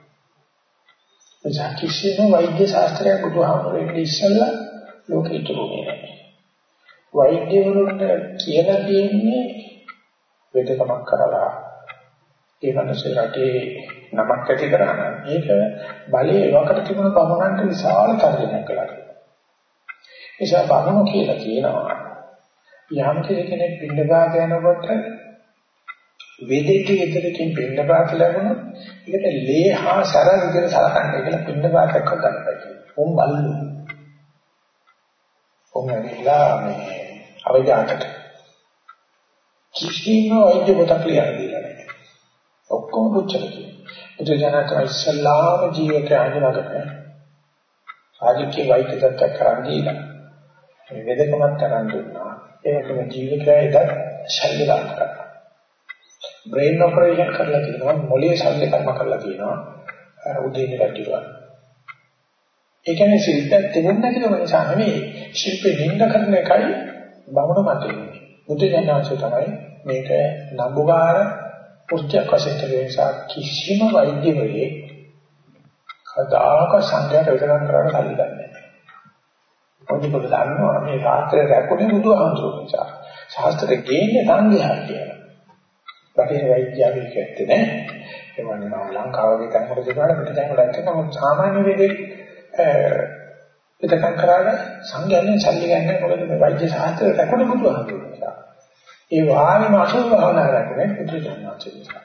එසා කිසිම වෛද්‍ය ශාස්ත්‍රයක් බුදුහාමුදුරේ ඉස්සල්ලා ලෝකෙට උනේ වෛද්‍යවරුන්ට කියලා දෙන්නේ වේදකමක් කරලා ඒ මිනිස්සු රටේ නමක් ඇති කරා නම් ඒක බලයේ වකට තිබුණ බමුණන්ට විශාල තර්ජනයක් කළා. නිසා බමුණු කියලා කියනවා යම් කෙනෙක් පින්නපාත යනකොට වේදෙක විතරකින් පින්නපාත ලැබුණොත් ඒකට ලේ හා සර විදිහට සලකන්නේ කියලා පින්නපාතයක් හදන්න බෑ. උන් බලු. උන් ඇවිල්ලා මේ අවජාතක කිසිම වෛද්‍ය පොතක් ලියන්න දෙලා නැහැ. ඔක්කොම පුච්චල කියනවා. බුදුජානක ඉස්සල්ලාම ජීවිතය අඳුනගන්න. ආදිත්‍ය වෛද්‍ය දත්තක් කරන් දීලා මේ වෙදකමත් තරම් දුන්නා. ඒකම ජීවිතයේද ශල්‍ය දාන කරා. බ්‍රේන් ඔපරේෂන් කරලා තියෙනවා මොළයේ ශල්‍ය කර්ම කරලා තියෙනවා. උදේ ඉඳලා කිව්වා. ඒ කියන්නේ ශිල්පයක් තිබුණ නැතිව නිසා නෙමෙයි ශිල්පේ නිඳ කරන එකයි බමුණු මතේ බුදු දඥාංශය තමයි මේක නම්බුකාර පුස්තක වශයෙන් නිසා කිසිම වෛද්‍යවරයෙක් කදාක සංඝයාට විතරක් කරන්න සල්ලි ගන්න නැහැ. මොකද දන්නවා මේ ශාස්ත්‍රය රැකුනේ බුදුහාමුදුරුවෝ නිසා. ශාස්ත්‍රය ගේන්නේ සංඝයා කියලා. බටහිර වෛද්‍යවරු කියන්නේ නැහැ. ඒ වගේ නම් ලංකාවේ තැන් වල දෙපාරක් පිටතෙන් වල නැත්නම් සාමාන්‍ය වේදේ පිටකම් කරාට සංඝයාගෙන් සල්ලි ගන්න මොකද මේ වෛද්‍ය ශාස්ත්‍රය රැකුනේ බුදුහාමුදුරුවෝ නිසා. ඒ වාගේම අසුභ භාවනා රැකුනේ බුදුජානනාථ නිසා.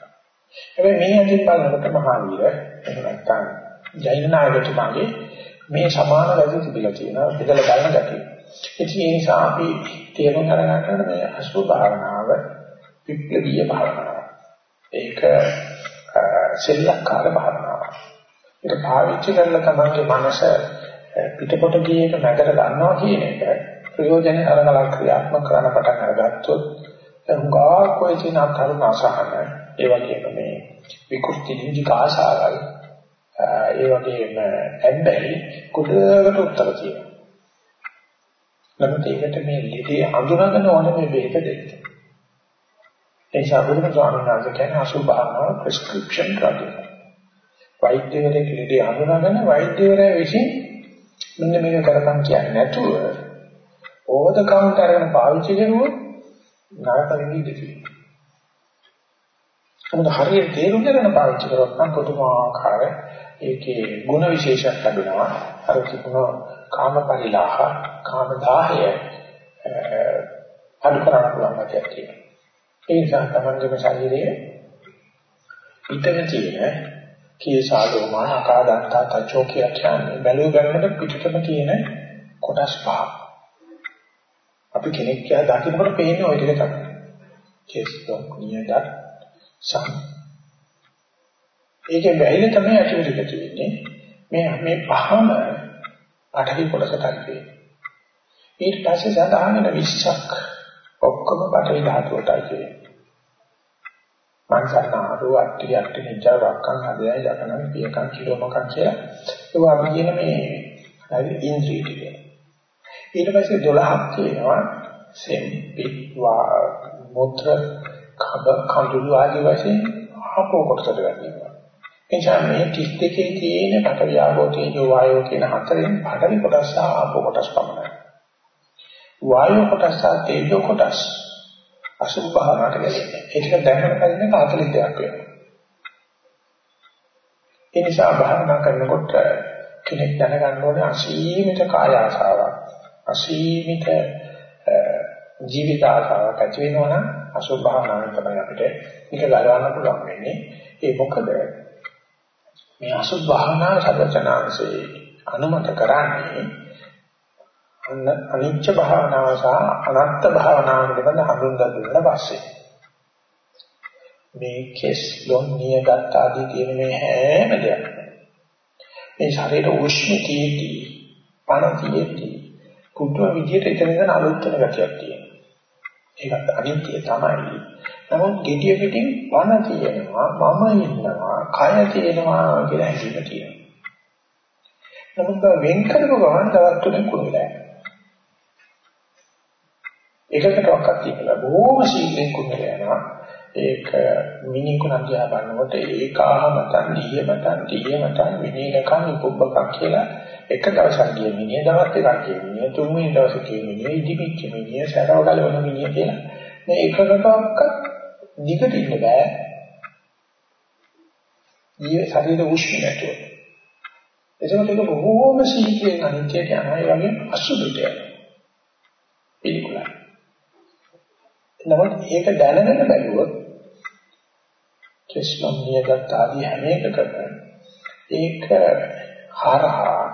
හැබැයි මේ අදින් බලනකොට මහා වීර එහෙම නැත්නම් ජෛන නායකතුමාගේ මේ සමාන වැඩි තිබිලා තියෙනවා බෙදලා ගන්න ගැතියි. ඉතින් ඒ නිසා අපි තේරුම් අරගන්න මේ අසුභ භාවනාව විප්ලවීය භාවනාවක්. ඒක සෙල්ලක්කාර භාවනාවක්. ඒක පාවිච්චි කරලා තමන්ගේ මනස පිටපොට ගියේක නැතර ගන්නවා කියන එක ප්‍රයෝජන අරගලා ක්‍රියාත්මක කරන පටන් අරගත්තොත් හුඟා කොයි තියෙන කරුණ අසහන ඒ වගේම මේ විකෘති නිදික ආශාවල් ඒ වගේම ඇබ්බැහි කුඩකට උත්තර තියෙනවා. නමුත් ඒකට මේ ලෙඩේ අඳුනගෙන ඕනේ මේ බෙහෙත දෙන්න. ඒ සාබුදුම ස්වාමීන් වහන්සේ කියන්නේ අසුභාව ප්‍රෙස්ක්‍රිප්ෂන් ඩ්‍රග්. වෛද්‍යවරයෙක් ලෙඩේ අඳුනගෙන වෛද්‍යවරයා විසින් මෙන්න මේක කරපන් කියන්නේ නැතුව ඕවර් ද කවුන්ටර් එකන පාවිච්චි කරුවොත් නරක වෙන්නේ දෙකයි. මොකද හරියට තේරුම් ගන්න පාවිච්චි කරොත් නම් පුදුමාකාර ඒකේ ಗುಣ විශේෂයක් ලැබෙනවා. අර කිව්වොත් කාම පරිලාහ, කාම දාහය අඩු කරන්න පුළුවන් ගැටියක් තියෙනවා. ඒ නිසා තමන්ගේම ශරීරයේ පිටක තියෙන කීසාලෝමා අකාදන්තා තචෝ කියන්නේ බැලුව ගන්නකොට පිටතම තියෙන කොටස් පහ. අපි කෙනෙක් කියලා දකින්නකොට පේන්නේ ওই ටික තමයි. චේස්තෝ නියදත් සම්. ඒකේ බැහැිල තමයි ඇතුළට එකතු වෙන්නේ. මේ මේ පහම අටවි කොටසට තියෙන්නේ. ඊට පස්සේ සඳහන් වෙන 20ක් ඔක්කොම පටවි ධාතුවටයි කියන්නේ. මනසනාරු අට්ටි අට්ටි නිජා රක්කන් හදයයි යකනම් පියකන් කිලෝමකන් කියලා. ඒවා අපි කියන මේ හරි ඉන්ද්‍රිය ටික. ඊට පස්සේ 12ක් තියෙනවා සෙම් පිට වා මුත්‍ර කබ කඳුළු ආදී වශයෙන් ආපෝ කොටසට වැටෙනවා. එනිසා මේ 32 තියෙන පඨවි ආපෝ තේජෝ වායෝ කියන හතරෙන් පඨවි කොටස ආපෝ කොටස් පමණයි. වායෝ කොටස තේජෝ කොටස් අසුභ භාවනාවට ගැලෙන්නේ. ඒක දැනගෙන කලින් 42ක් වෙනවා. ඒ නිසා භාවනා කරනකොට කෙනෙක් දැනගන්න ඕනේ අසීමිත කාය ආසාවක් අසීමිත ජීවිත ආසාවක් ඇති වෙනවා නම් අසුභ භාවනාවෙන් තමයි අපිට මේක ගලවන්න පුළුවන් වෙන්නේ. ඒ මොකද මේ අසුභ භාවනාව සදචනාංශේ අනුමත කරන්නේ අනිච්ච භාවනාව සහ අනත්ත් භාවනාව පිළිබඳ හඳුන්වා දුන්නා පස්සේ මේ කෙස් ලොම් නියගත් ආදී කියන මේ හැම දෙයක්ම මේ ශරීර උෂ්ණ කීටි පණ කීටි පුදුම විදියට එතන ඉඳන් අලුත් වෙන ගතියක් තියෙනවා ඒකත් අනිත්‍ය තමයි. නමුත් gediya පිටින් වන තියෙනවා, මම ඉන්නවා, කය තියෙනවා කියලා හැඟීම තියෙනවා. නමුත් වෙන් කරපු ගමන් තවත් තුනක් කුණු වෙලා යනවා. එකකටවත් කියලා බොහොම සීලෙන් කුණු වෙලා යනවා. ඒක මිනි කුණක් දිහා බලනකොට ඒකාහ මතන්, දීය මතන්, දීය මතන්, විනීලකන් උපබ්බකක් කියලා එක දවසක් ගිය මිනිහ දවස් දෙකක් ගිය මිනිහ තුන්වෙනි දවසේ ගිය මිනිහ ඉදිපිච්ච මිනිහ සරව ගලවන මිනිහ කියලා මේ එකකටවත් දිගට ඉන්න බෑ. ඊයේ ශරීර උෂ්ණ නැතුව. එතකොට ඒක බොහෝම සීක්‍රෙන් අනිත්‍යයට යනවා. ඒ වගේ අසුබට යනවා. පිළිකුලයි. නමුත් ඒක දැනගෙන බැලුවොත් කෙස්ලම් නියගත් ආදී හැම එකකම ඒක හරහා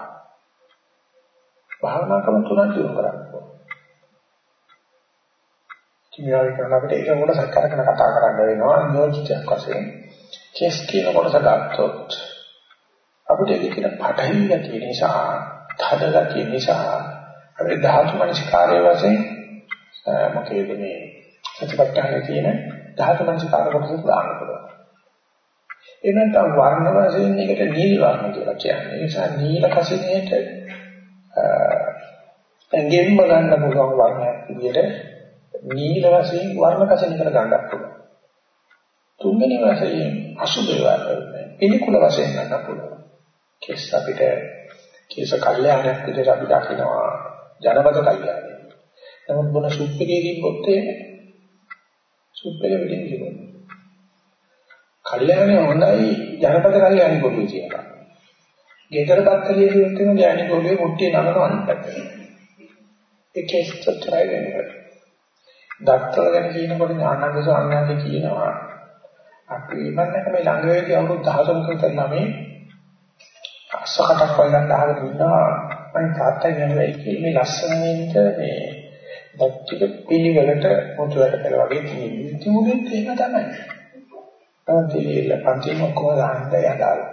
භාවනා ක්‍රම තුනක් දිනු කරන්න ඕනේ. කිමියාවි කරන අපිට ඒක මොකද සක්කාරකන කතා කරන්න වෙනවා නියෝජිතයක් වශයෙන්. කෙස් කියන කොටස ගත්තොත් අපිට ඒක කියන පටහින් ගැතිය නිසා, තද ගැතිය නිසා අපිට ධාතු මනස්කාරය වශයෙන් මොකේද මේ සතිපට්ඨානයේ තියෙන ධාතු මනස්කාර කොටස දාන්න පුළුවන්. ඒ නැත්නම් වර්ණ වශයෙන් එකට නිල් වර්ණ කියලා කියන්නේ. ඒ නිසා නිල කසිනේට ගෙම්ම ගන්න පුළුවන් වර්ණයක් විදිහට නීල වශයෙන් වර්ණ කසන කර ගන්නත් පුළුවන්. තුන්වෙනි වශයෙන් අසුබ වර්ණ පිළිකුල වශයෙන් ගන්න පුළුවන්. කෙස් අපිට කේස කල්යාණයක් විදිහට අපි දකිනවා ජනපද කල්යාණය. නමුත් මොන සුප්පකේ තිබ්බොත් ඒ සුප්පකේ වෙලින් තිබුණා. කල්යාණය හොඳයි ජනපද කල්යාණි කොට කියනවා. ගෙදර පත්තලිය කියොත් එන ඥානි පොළේ මුට්ටිය නමනවා අනිත් පැත්තට. ඒකේ ස්ත්‍රාය වෙනවා. දත්තල ගැන කියනකොට ඥානන්ද ස්වාමීන් කියනවා අපි මන්නක මේ ළඟ වෙදී අවුරුදු 13 කට ළමයි අස්සකටක් වයින් අහගෙන ඉන්නවා මම තාත්තා කියනවා මේ ලස්සන වෙන්න මේ දත්තික පිළිවෙලට මුතුවට පෙළ වගේ තියෙනවා. ඉතින් උදේ ඒක තමයි. අන්තිලියල පන්තිම කොහොමද යදාලා.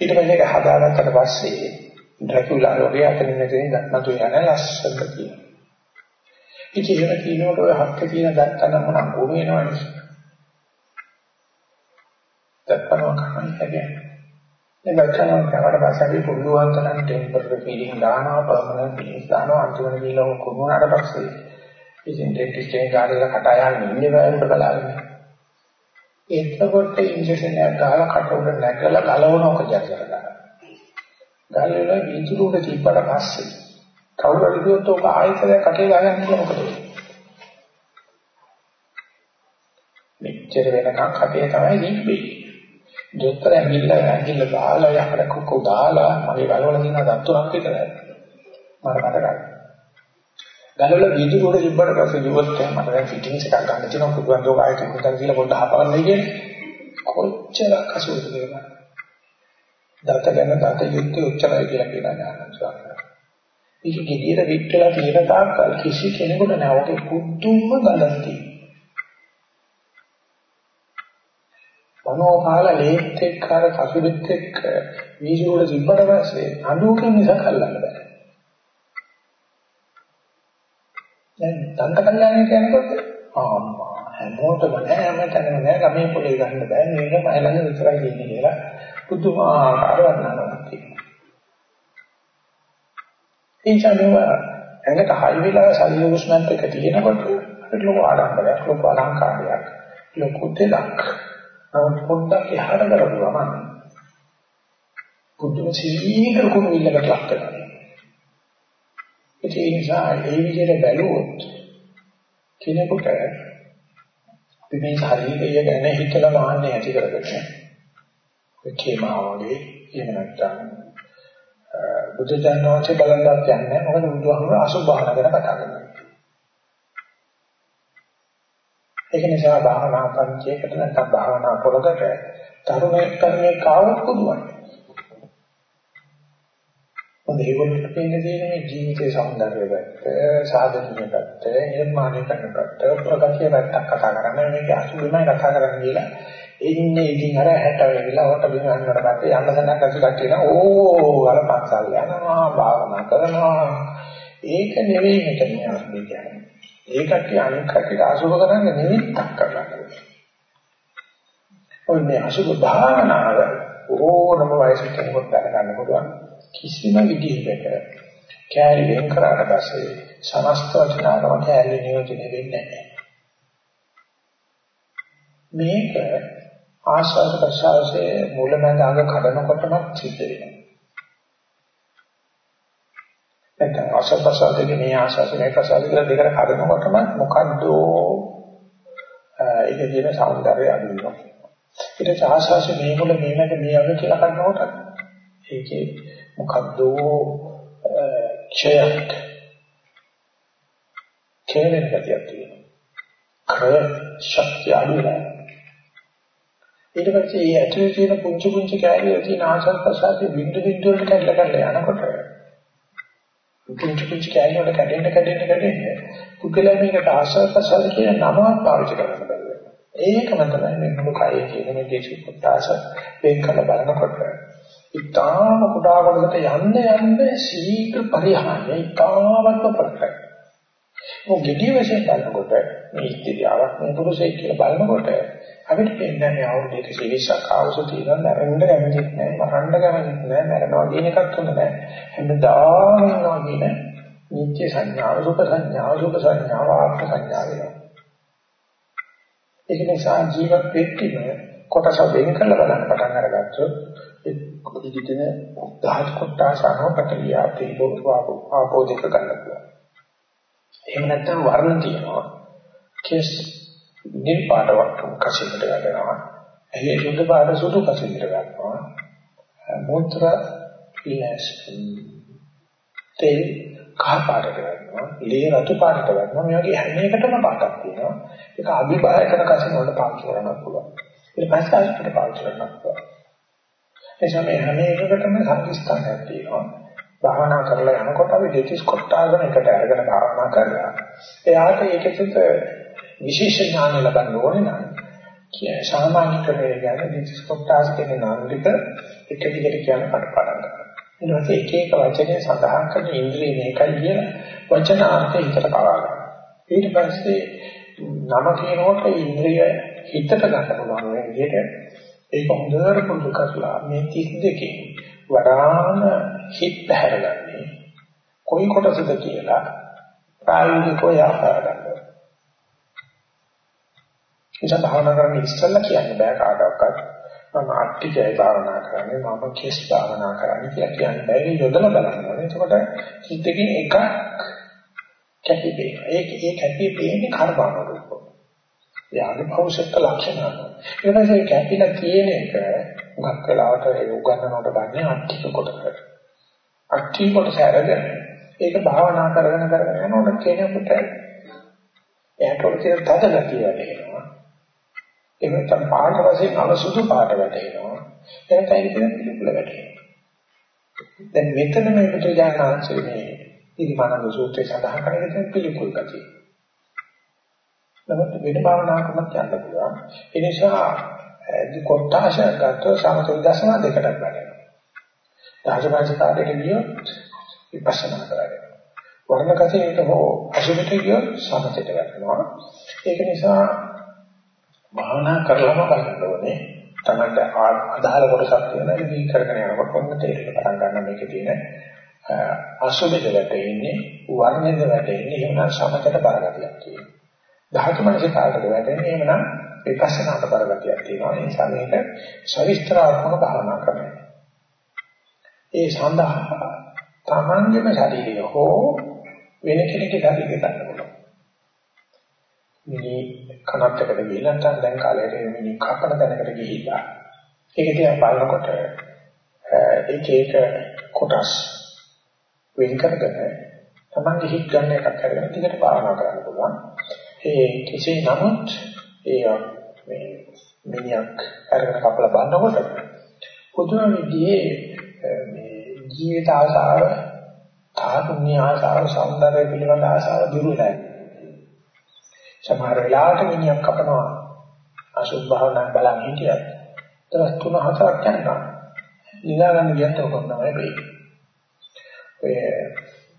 ඊට පස්සේ ඒක හදාගත්තට පස්සේ ඩ්‍රැකියුලා වගේ අතනින් නැතින දත්නතු යන ලස්සනට තියෙනවා. ඉතින් ඒක කියනකොට ඔය හත්ක තියෙන දත්තන මොන ගුණ වෙනවනේ. දත්තන කමයි හැදෙන්නේ. මේ දත්තන කරවට පස්සේ අපි පුළුවන් තරම් ටෙම්පරරි ෆීලිං දානවා පර්මනන්ට් ෆීලිං දානවා අන්තිමට ගිහලා කුණුනාට පස්සේ ඉතින් ඩෙන්ටිස්ට් එකේ ගාඩේලා කටයන් ඉන්නේ බෑන්ට බලාගෙන. එතකොට ඉන්ජෙක්ෂන් එකක් ගහලා කට උඩ නැගලා ගලවන ඔක ජර කරගන්න. ගලවලා විදුරුට තිබ්බට පස්සේ කවුරු හරි කිව්වොත් ඔක ආයෙත් කටේ ගහගන්න කියලා මොකද වෙන්නේ? මෙච්චර වෙනකන් කටේ තමයි දීප්පේ. දොස්තර ඇඟිල්ල ඇඟිල්ල දාලා යකට කුක්කු දාලා මගේ ගලවලා තියෙන දත් තුනක් විතරයි. මම මතක ගන්න. ගලවලා විදුරුට තිබ්බට පස්සේ කිව්වොත් මට දැන් ෆිටින්ග්ස් එකක් ගන්න තියෙනවා පුළුවන් දෝක ආයෙත් මුතන් කියලා පොඩ්ඩක් හපගන්නයි කියන්නේ. කොච්චර කසුවද කියලා. දත ගැන දත යුක්ති උච්චරයි කියලා කියනවා ඥානස්වාමී. ඒක ගෙඩියට විත්ලා තියෙන තාක්කල් කිසි කෙනෙකුට නෑ ඔකේ පුදුම ගඳක් තියෙනවා. මනෝපාල ලේත් එක්ක අර කසුබෙත් එක්ක වීජුවල තිබ්බට පස්සේ අඳුකෙන් මිසක් අල්ලන්න බෑ. දැන් දන්ත කල්යාණය කියනකොට ආම්මා හැමෝටම නෑ හැමතැනම නෑ ගමේ පොලේ ගන්න බෑ මේක මයිලඟ විතරයි තියෙන්නේ කියලා පුදුමාකාර වර්ණනාවක් තියෙනවා. එනිසාම ඇඟට හයි වෙලා ශරීර උෂ්ණත් එක තියෙනකොට අපිට ලොකු ආඩම්බරයක් ලොකු අලංකාරයක් ලොකු දෙලක් නමුත් පොඩ්ඩක් එහාට කරපුවම පුදුම සීඝ්‍ර කුණු විල්ලකට ලක් වෙනවා. ඒ නිසා ඒ විදිහට බැලුවොත් කෙනෙකුට අපි මේ ශරීරය ගැන හිතලා මාන්නේ ඇති කරගන්න. ඒ කේමාවගේ එහෙම නැත්නම් බුදු දන්වාසේ බලන්නත් යන්නේ මොකද බුදුහාමුදුරුවෝ අසුභාන ගැන කතා කරනවා. ඒක නිසා භාවනා පන්තියකට නැත්නම් භාවනා පොළකට තරුණයෙක් තරමේ කාවත් පුදුමයි. මොකද ඒගොල්ලන්ට පේන්නේ තියෙන්නේ ජීවිතේ සෞන්දර්යය පැත්ත, සාධනීය පැත්ත, නිර්මාණය කරන පැත්ත, ප්‍රගතිය පැත්ත කතා කරන්නේ මේක අසුබමයි කතා කරන්නේ කියලා. එන්නේ ඉතින් අර 60 වෙලා වට බිම යනකොට පස්සේ යන්න සනක් අසු කට්ටිය ඕ අර පස්සල් යනවා භාවනා කරනවා. ඒක නෙවෙයි මෙතන කියන්නේ. ඒ කට්ටිය අනිත් කට්ටියට අසුබ කරන්නේ නිමිත්තක් කරලා කරනවා. ඔන්නේ අසුබ භාවනාව ඕනම වයසක කෙනෙකුට ගන්න පුළුවන්. කිසිම විදිහකට කැලේ වෙන් කරාට පස්සේ සමස්ත වචනාකම කැලේ නියෝජනය වෙන්නේ නැහැ. මේක ආශාස ප්‍රසාරයේ මූලමඳ අඟ කඩනකොටම සිද්ධ වෙනවා. නැත්නම් ආශාස ප්‍රසාරයේ මේ ආශාස මේ ප්‍රසාර කියලා දෙකට කඩනකොටම මොකද්ද ඒක කියන సౌందර්යය අඩු වෙනවා. ඊට පස්සේ ආශාස මේ මුල මේ මැද මේ අග කියලා කරනකොට ඒකේ මොකද්ද ඡයක් කේලෙන් ගතියක් තියෙනවා. කර ශක්තිය අඩු වෙනවා. ඊට පස්සේ මේ ඇතුලේ තියෙන පුංචි පුංචි කැලේ තියෙන ආසල් ප්‍රසාදයේ බින්දු බින්දු වලට කැඩලා කැඩලා යනකොට පුංචි පුංචි කැලේ වල කැඩෙන්න කැඩෙන්න කැඩෙන්න පුද්ගලයා මේකට ආසල් ප්‍රසාද කියන නමක් පාවිච්චි කරන්න බැහැ. ඒකම තමයි මේ මුළු කයේ කියන මේ දේශික කොටස වෙන් කරලා බලනකොට ඉතාම කුඩා කොටසට යන්න යන්න ශීඝ්‍ර පරිහානිය ඉතාමත්ම ප්‍රකටයි. මොකද ගෙඩිය වශයෙන් බලනකොට මේ ඉස්තිරියාවක් මේ පුරුෂයෙක් කියලා බලනකොට අපිට පේන්නේ අවුරුදු 120ක් ආවස තියෙනවා නැරෙන්න කැමතිත් නැහැ මරන්න කැමතිත් නැහැ මරනවා කියන එකත් හොඳ නැහැ හැමදාම ඉන්නවා කියන නිත්‍ය සංඥාව, සුඛ සංඥාව, සුඛ සංඥාව, ආත්ම සංඥාව වෙනවා. ඒක නිසා ජීවත් වෙක්කින කොටස වෙන් කරලා බලන්න පටන් අරගත්තොත් ඒ ඉදිරින දහස් කොටස අනුපතලිය අපේ ආපෝ දෙක ගන්න පුළුවන්. එහෙම නැත්නම් වර්ණ තියෙනවා. කෙස් නිල් පාටවක් කසින්ට ගන්නවා. ඒ සුදු පාට සුදු කසින්ට ගන්නවා. මුත්‍ර ඉලස් තේ කහ පාටට ගන්නවා. ලේ රතු පාටට ගන්නවා. මේ වගේ හැම එකටම පාටක් තියෙනවා. ඒක අභිභාය කරන කසින් වලට පාවිච්චි කරන්න පුළුවන්. ඊට පස්සේ ආයෙත් පාවිච්චි කරන්න පුළුවන්. එනිසා මේ හැම එකකටම සංස්කෘතියක් තියෙනවා. භාවනා කරලා යනකොට අපි දෙතිස් කොටාගෙන එකට අරගෙන භාවනා කරලා එයාට ඒකෙත් විශේෂ ඥාන ලබන්න ඕනේ නම් කිය සාමාන්‍ය ක්‍රමයේ ගැන දෙතිස් කොටාස් කියන නාම දෙක එක දිගට කියන කටපාඩම් කරනවා. ඊට පස්සේ එක එක වචනේ සඳහන් කරන ඉන්ද්‍රිය මේකයි කියන වචනාර්ථය හිතට කවා ගන්න. ඊට පස්සේ නම කියනකොට ඉන්ද්‍රිය හිතට ගන්න පුළුවන් වෙන විදිහට ඒක හොඳට පුරුදු කරලා මේ 32 වඩාම හිත පැහැරගන්නේ කොයි කොටසද කියලා ප්‍රායෝගිකව යාපා ගන්නවා. ඉතින් භාවනා කරන්න ඉස්සෙල්ලා කියන්න බෑ කාටවත් මම අට්ටිකයි භාවනා කරන්නේ මම කෙස් භාවනා කරන්නේ කියලා කියන්න බෑ යොදලා බලන්න ඕනේ. එතකොට හිතකින් එකක් කැපිපේ. ඒක ඒ කැපිපේන්නේ කර්මාන රූප. යාගේ භෞෂත්ව ලක්ෂණ. ඊට පස්සේ කැපිලා තියෙන එක උගක් වෙලාවට ඒ උගන්නනකොට ගන්න අට්ටික කොටකට. අට්ටික කොටස අරගෙන ඒක භාවනා කරගෙන කරගෙන යනකොට කෙනෙකුට එයාට ඔය තද ගතිය වැටෙනවා. එහෙම තමයි පාට වශයෙන් අවසුදු පාට වැටෙනවා. එහෙනම් ඒක කියන පිළිකුල වැටෙනවා. දැන් මෙතන මේ පුත්‍රජානනාංශයේ මේ ඉරිමානන්ද සූත්‍රයේ සඳහන් කරගෙන පිළිකුල් ගතිය. නමුත් වෙන භාවනාවකමත් යන්න පුළුවන්. ඒ නිසා කොටාශ ගත්ත සමත විදර්ශනා දෙකකට බෙදෙනවා. රාජපාචකාරයට ගියොත් විපස්සනා කරගෙන. වර්ණකසේට හෝ අසුබිට ගියොත් සමතයට වැටෙනවා. ඒක නිසා භාවනා කරලම බලන්න ඕනේ. තමන්ට අදාළ කොටසක් තියෙනවා. ඉතින් කරගෙන යනකොට ඔන්න තේරෙන්න පටන් ගන්න මේකේ තියෙන අසුබිට වැටෙන්නේ වර්ණෙද වැටෙන්නේ එහෙනම් සමතට බරගතියක් තියෙනවා. ධාතු මනසිකාරට වැටෙන්නේ එහෙනම් විපස්සනාට බරගතියක් තියෙනවා. ඒ නිසා මේක සවිස්තරාත්මක භාවනා ක්‍රමයක්. ඒ සඳහා තමන්ගේම ශරීරය හෝ වෙන කෙනෙකුගේ ශරීරය ගන්න පුළුවන්. මිනි කනත් එකට ගිහිල්ලා නැත්නම් දැන් කාලේට මිනි කපන තැනකට ගිහිල්ලා ඒක දිහා බලනකොට ඒක ඒක කොටස් වෙන් කරගෙන තමන්ගේ හිත ගන්න එකක් කරගෙන ටිකට භාවනා කරන්න පුළුවන්. ඒ කෙසේ නමුත් ඒ මේ මිනිහක් අරගෙන කපලා බලනකොට පුදුම විදිහේ මේ ජීවිත ආසාව, තාතුන්‍ය ආසාව, සෞන්දර්ය පිළිබඳ ආසාව දුරුලයි. සමහර වෙලාවට මිනිහක් කපනවා අසුභ භාවනා බලන් හිටියත් දවස් තුන හතරක් යනවා. නිදා ගන්න ගියත් ඔක තමයි වෙන්නේ. ඔය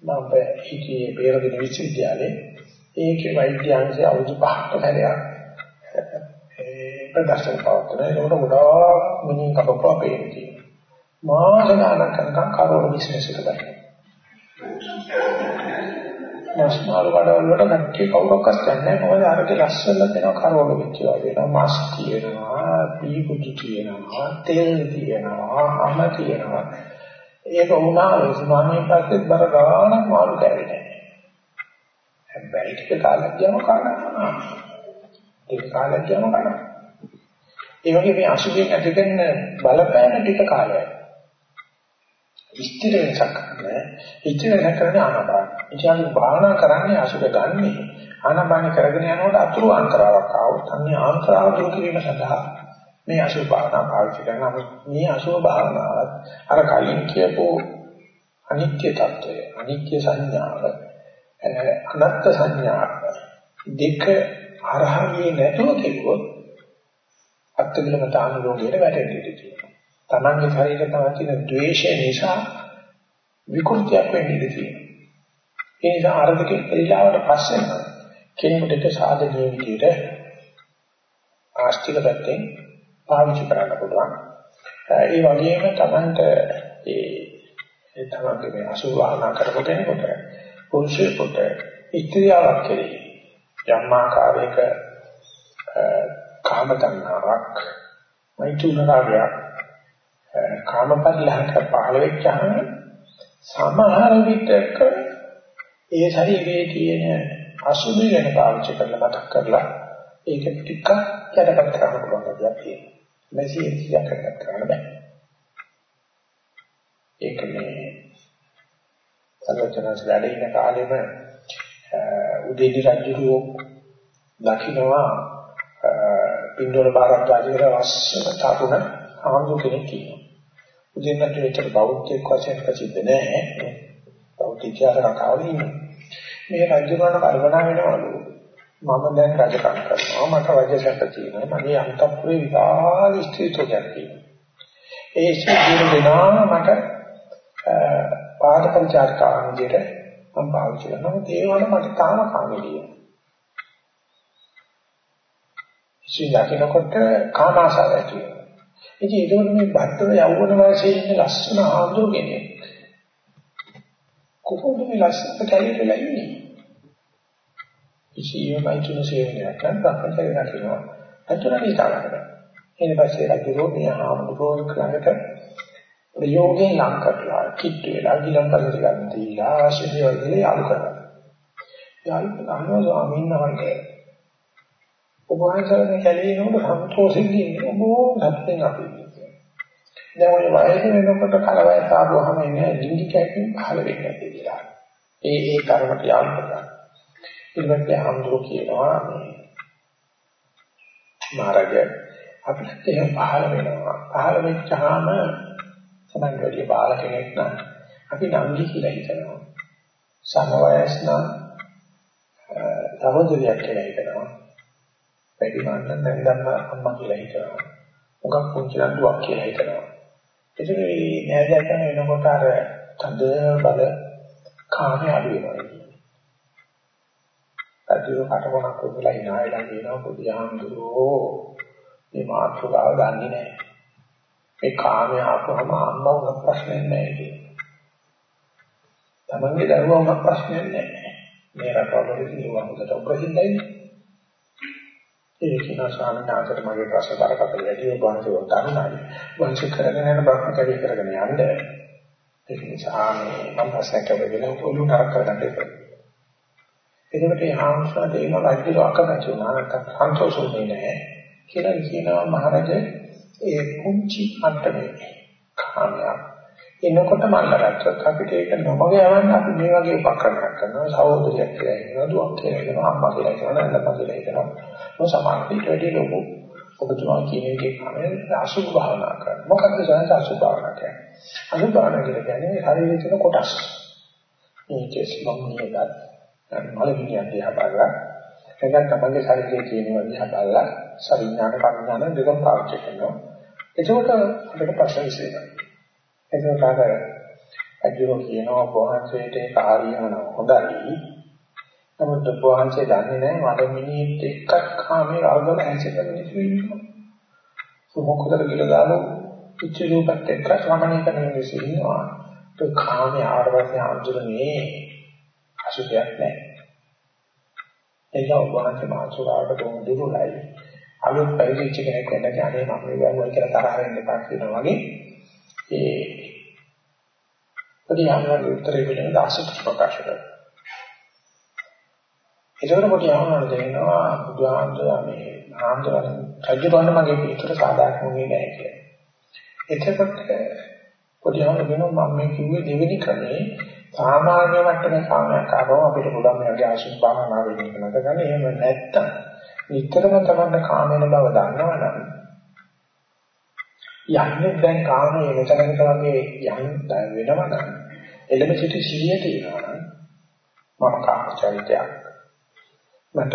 මම හිටියේ බේරගෙන විශ්වවිද්‍යාලේ ඒකේ වෛද්‍ය අංශය අවුරුදු 5ක් පෙරයක් ඒ ප්‍රදර්ශන පවත්වන ඒකට ගොඩාක් මිනිහ කපපුවා පේන්නේ. මාස ගණනක් කරනකම් කරවල බිස්නස් එක ගන්න. මාස්මාල් වඩවල් වලට කට්ටිය කවුරක්වත් නැහැ. මොකද අරගේ ලස්සන දෙන කරවල වෙච්චා වෙනවා. මාස් තියෙනවා පීකුටි තියෙනවා තෙල් තියෙනවා අම තියෙනවා. ඒක වුණා ඒ සමානයෙන් පස්සේ බර ගානක් මාළු කැවෙන්නේ හැබැයි ටික කාලයක් යන කනවා. ටික කාලයක් යන කනවා. ඒ වගේ මේ අසුභයෙන් ඇතිවෙන බලපෑම ටික කාලයක්. ස්ථිර වෙනසක් නැහැ. ස්ථිර වෙන කරන්නේ ආනාපාන. ඉතින් භාවනා කරන්නේ අසුභ ගන්නෙ. ආනාපාන කරගෙන යනකොට අතුරු අන්තරාවක් ආවොත් අන්නේ අන්තරාව දුරු කිරීම සඳහා මේ අසුභ භාවනා පාවිච්චි කරනවා. මේ අසුභ භාවනාවත් අර කලින් කියපෝ අනිත්‍ය తত্ত্বය, අනිත්‍ය සංඥාව අනත්ත් සංඥා දෙක හරහා ගියේ නැතුව කෙරුවොත් අත්විඳිනමතාන රෝගයට වැටෙන්න ඉඩ තියෙනවා. Tamange ශරීරය තමයි තියෙන ද්වේෂය නිසා විකෘතියක් වෙන්න ඉඩ තියෙනවා. ඒ නිසා අරදකේ පරිලාවට පස්සේ කෙනෙකුට සාධනීය විදිහට ආස්තික පැත්තෙන් පාවිච්චි කරන්න පුළුවන්. ඒ වගේම Tamanට ඒ ඒ තමන්ගේ මේ අසුභ වාහනා කරපු කෙනෙකුට පුරුෂයෙකුට ඉත්‍ත්‍යාවක් කෙරේ යම් ආකාරයක කාම තණ්හාවක් මෛතුන රාගයක් කාම පරිලහක පහළ වෙච්චහම සමහර විටක ඒ ශරීරයේ තියෙන අසුභ ගැන පාවිච්චි කරලා මතක් කරලා ඒක ටිකක් යටපත් කරන්න පුළුවන් දෙයක් තියෙනවා. මෙසි ඉතියක් කරන්න බෑ. ඒක මේ සර්වචනස් වැඩ ඉන කාලෙම උදේනි රජුරෝ දකින්නවා පින්ඩෝල බාරක් කියලා වස්සන තරුණ ආන්දු කෙනෙක් කියනවා. උදේනට විතර බෞද්ධයෙක් වශයෙන් ප්‍රසිද්ධ නැහැ. බෞද්ධ ඉතිහාස කතාවල ඉන්නේ. මේ රජුරණ කල්පනා වෙනවලු. මම දැන් රජකම් කරනවා. මට රජසැප තියෙනවා. මගේ අන්තපුරේ විශාල ස්ත්‍රීත්වයක් තියෙනවා. ඒ ස්ත්‍රී දෙනා මට පාද පරිචාරකාවන් විදිහට මම පාවිච්චි කරනවා. ඒ වල මට තාම කාමෙලිය. ඉතින් දකින්නකොට කාම ආසාව ඇති වෙනවා. ඉතින් ඒක මේ බත්තර යවුන වයසේ ඉන්න ලස්සන ආඳුර කෙනෙක්. කොහොමද මේ ලස්සනට කැලේලා ඉන්නේ? ඉසියමයි තුන සේවනයක් කරලා අපතේ දකින්නවා. අතුරේ ඉතාලකට. ඊට පස්සේ රජු මේ ආමුකෝ ළඟට ප්‍රයෝගයෙන් ලං කරලා කිට්ටු වෙලා ගිලන් කරලා ගන්න තියලා ආශිර්ය වගේ යාලු කරනවා. යාලු කරනවා ස්වාමීන් වහන්සේ. ඔබ වහන්සේගේ කැලේ නෝඩ සන්තෝෂෙන් ඉන්නේ බොහොම සත්‍යෙන් අපි. දැන් ඔය වයස වෙනකොට කලවයස ආවම ඉන්නේ ලිංගිකයෙන් පහළ වෙන්නේ කියලා. ඒ ඒ කර්මට යාලු කරනවා. ඊට පස්සේ හම්දුර කියනවා මේ මහරජා අපිට එහෙම පහළ වෙනවා. පහළ වෙච්චාම තමයි වැඩි බාල කෙනෙක් නම් අපි නංගි කියලා හිතනවා. සම වයස් නම් සහෝදරියක් කියලා හිතනවා. වැඩි මන්න නැන්දම්ම අම්මා කියලා හිතනවා. මොකක් පුංචි නන්දුවක් කියලා හිතනවා. ඒකේ මේ නෑදෑකම වෙනකොට අර තද බල කාමයේ අඩු වෙනවා. අදිර කටකොණක් උදලා ඉනායලා කියනවා බුදුහාමුදුරෝ මේ මාත්‍රකාව දන්නේ නැහැ. ඒ කාමයේ ආපුවම අම්මා උනත් ප්‍රශ්නයක් නැහැ කියන්නේ. තමන්ගේ දරුවා උනත් ප්‍රශ්නයක් නැහැ. මේ රටවල තියෙනවා හොඳට ප්‍රසිද්ධයි. ඒ කියන ස්වාමීන් වහන්සේට මගේ ප්‍රශ්න බරපතල වැඩි ඔබ වහන්සේ වදානයි. වංශ කරගෙන යන බ්‍රහ්මචර්ය කරගෙන යන්න. ඒක නිසා මේ මම ප්‍රශ්නයක් අහගෙන පොළු නරක කරගන්න එපා. එතකොට මේ හාමුදුරුවෝ දෙන රාජ්‍ය අකමැති වුණා නැත්නම් සන්තෝෂුනේ නැහැ. කියලා කියනවා මහරජා ඒ පුංචි අන්තමේ කාමයක්. එනකොට මල්ලගත්තොත් අපිට ඒක නොමග යවන්න අපි මේ වගේ උපකරණයක් කරනවා. සහෝදරයක් කියලා කියනවා දුවක් කියලා කියනවා අම්මා කියලා කියනවා නංගපා කියලා කියනවා මොන සමාජික වැඩි ලොකු ඔබතුමා කියන එකේ කාමයේ අසුභ භාවනා කරනවා. මොකක්ද සනස අසුභ භාවනා කියන්නේ? අසුභ භාවනා කියන්නේ ශරීරයේ තියෙන කොටස්. මේ කෙස් මොන්නේ මලමිණියක් දිහා බලලා එතන තමන්ගේ ශරීරයේ තියෙන දිහා බලලා සවිඥාන කර්ඥාන දෙකම පාවිච්චි කරනවා. එතකොට අපිට ප්‍රශ්න විසඳෙනවා. එතකොට අර අජිරෝ කියනවා වහන්සේට ඒක හරියම හොඳයි. නමුත් වහන්සේ දන්නේ නැහැ මට මිනිහෙක් එක්ක කාමේ අල්ලන ඇසිරෙන මිනිස්සු ඉන්නවා. මොකද කියලා දාලා පිච්ච රූපත් එක්ක සමනය කරන මිනිස්සු ඉන්නවා. ඒ කාමේ ආරවසේ අඳුරන්නේ අසුභයක් නැහැ. ඒක වහන්සේ මාසුරාවට කොහොමද දුරුලයි. අලුත් පරිච්ඡේද කෙනෙක් වෙන්න කියන්නේ මම මේ ගානුවල් කියලා තරහ වෙන්න එපා කියනවා වගේ ඒ පරිහාමන උත්තරේ පිළිබඳ ආසත් ප්‍රකාශ කරනවා. ඒකවල කොට යවනවා දෙනවා බුදුහාමුදුරුවෝ මේ ආන්දරන් රජුබන්න මගේ පිටුර සාදාක් වුණේ නැහැ කියලා. එතකොට පොඩි යවනවා මම මේ කිව්වේ දෙවෙනි ක්‍රමේ සාමාන්‍ය මට්ටමේ කාමයක් ආවම අපිට පුළුවන් මේ වගේ ආශිර්වාද භාවනාවෙන් ඉන්නකට ගන්න. එහෙම නැත්තම් නිතරම තමයි කාමන බව දන්නවනම් යන්නේ දැන් කාමයේ මෙතනකට වගේ යන්න වෙනවනම් එළම සිට සිහිය තියෙනවනම් මම කාමචරිතයක් මට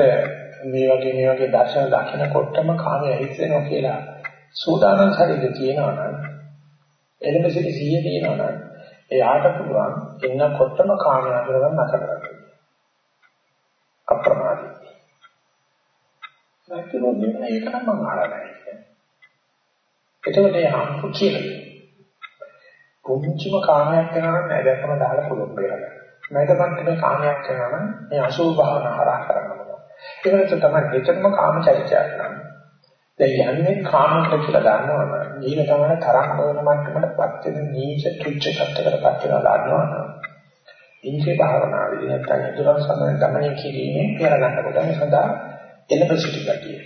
මේ වගේ මේ වගේ දර්ශන දකිනකොටම කාමයේ හිතෙනවා කියලා සූදානම් ශරීරය තියෙනවනම් එළම සිට සිහිය තියෙනවනම් එයාට පුළුවන් එන්නකොටම කාමය අඳුරගන්න නැතර කරගන්න අප්‍රමාදී නැතිනම් මෙන්න ඒක නම් මම අහලා නැහැ. එතකොට ඒ හම්පු කියලා. පුංචිම කාමයක් කරනවා නෑ දැක්කම දාලා පුළුවන් කියලා. මැදපත් මේ කාමයක් කරනවා නම් මේ අසුභ භාවනා හරහා කරන්න ඕන. ඒකට තමයි දෙතරම කාමචර්යය කරන්නේ. දැන් යන්නේ කාමකට කියලා දන්නවනම් ඊළ තමයි තරම් හොයන මට්ටමටපත් වෙන නීච තුච්ච සත්‍යකටපත් වෙනවා දන්නවනම් ඉන්ද්‍රිය භාවනාවේදී නැත්නම් ඉදරන් සමන ගමනය කිරීමෙන් කියලා ගන්න කොට සදා එළඹ සිටි ගතිය.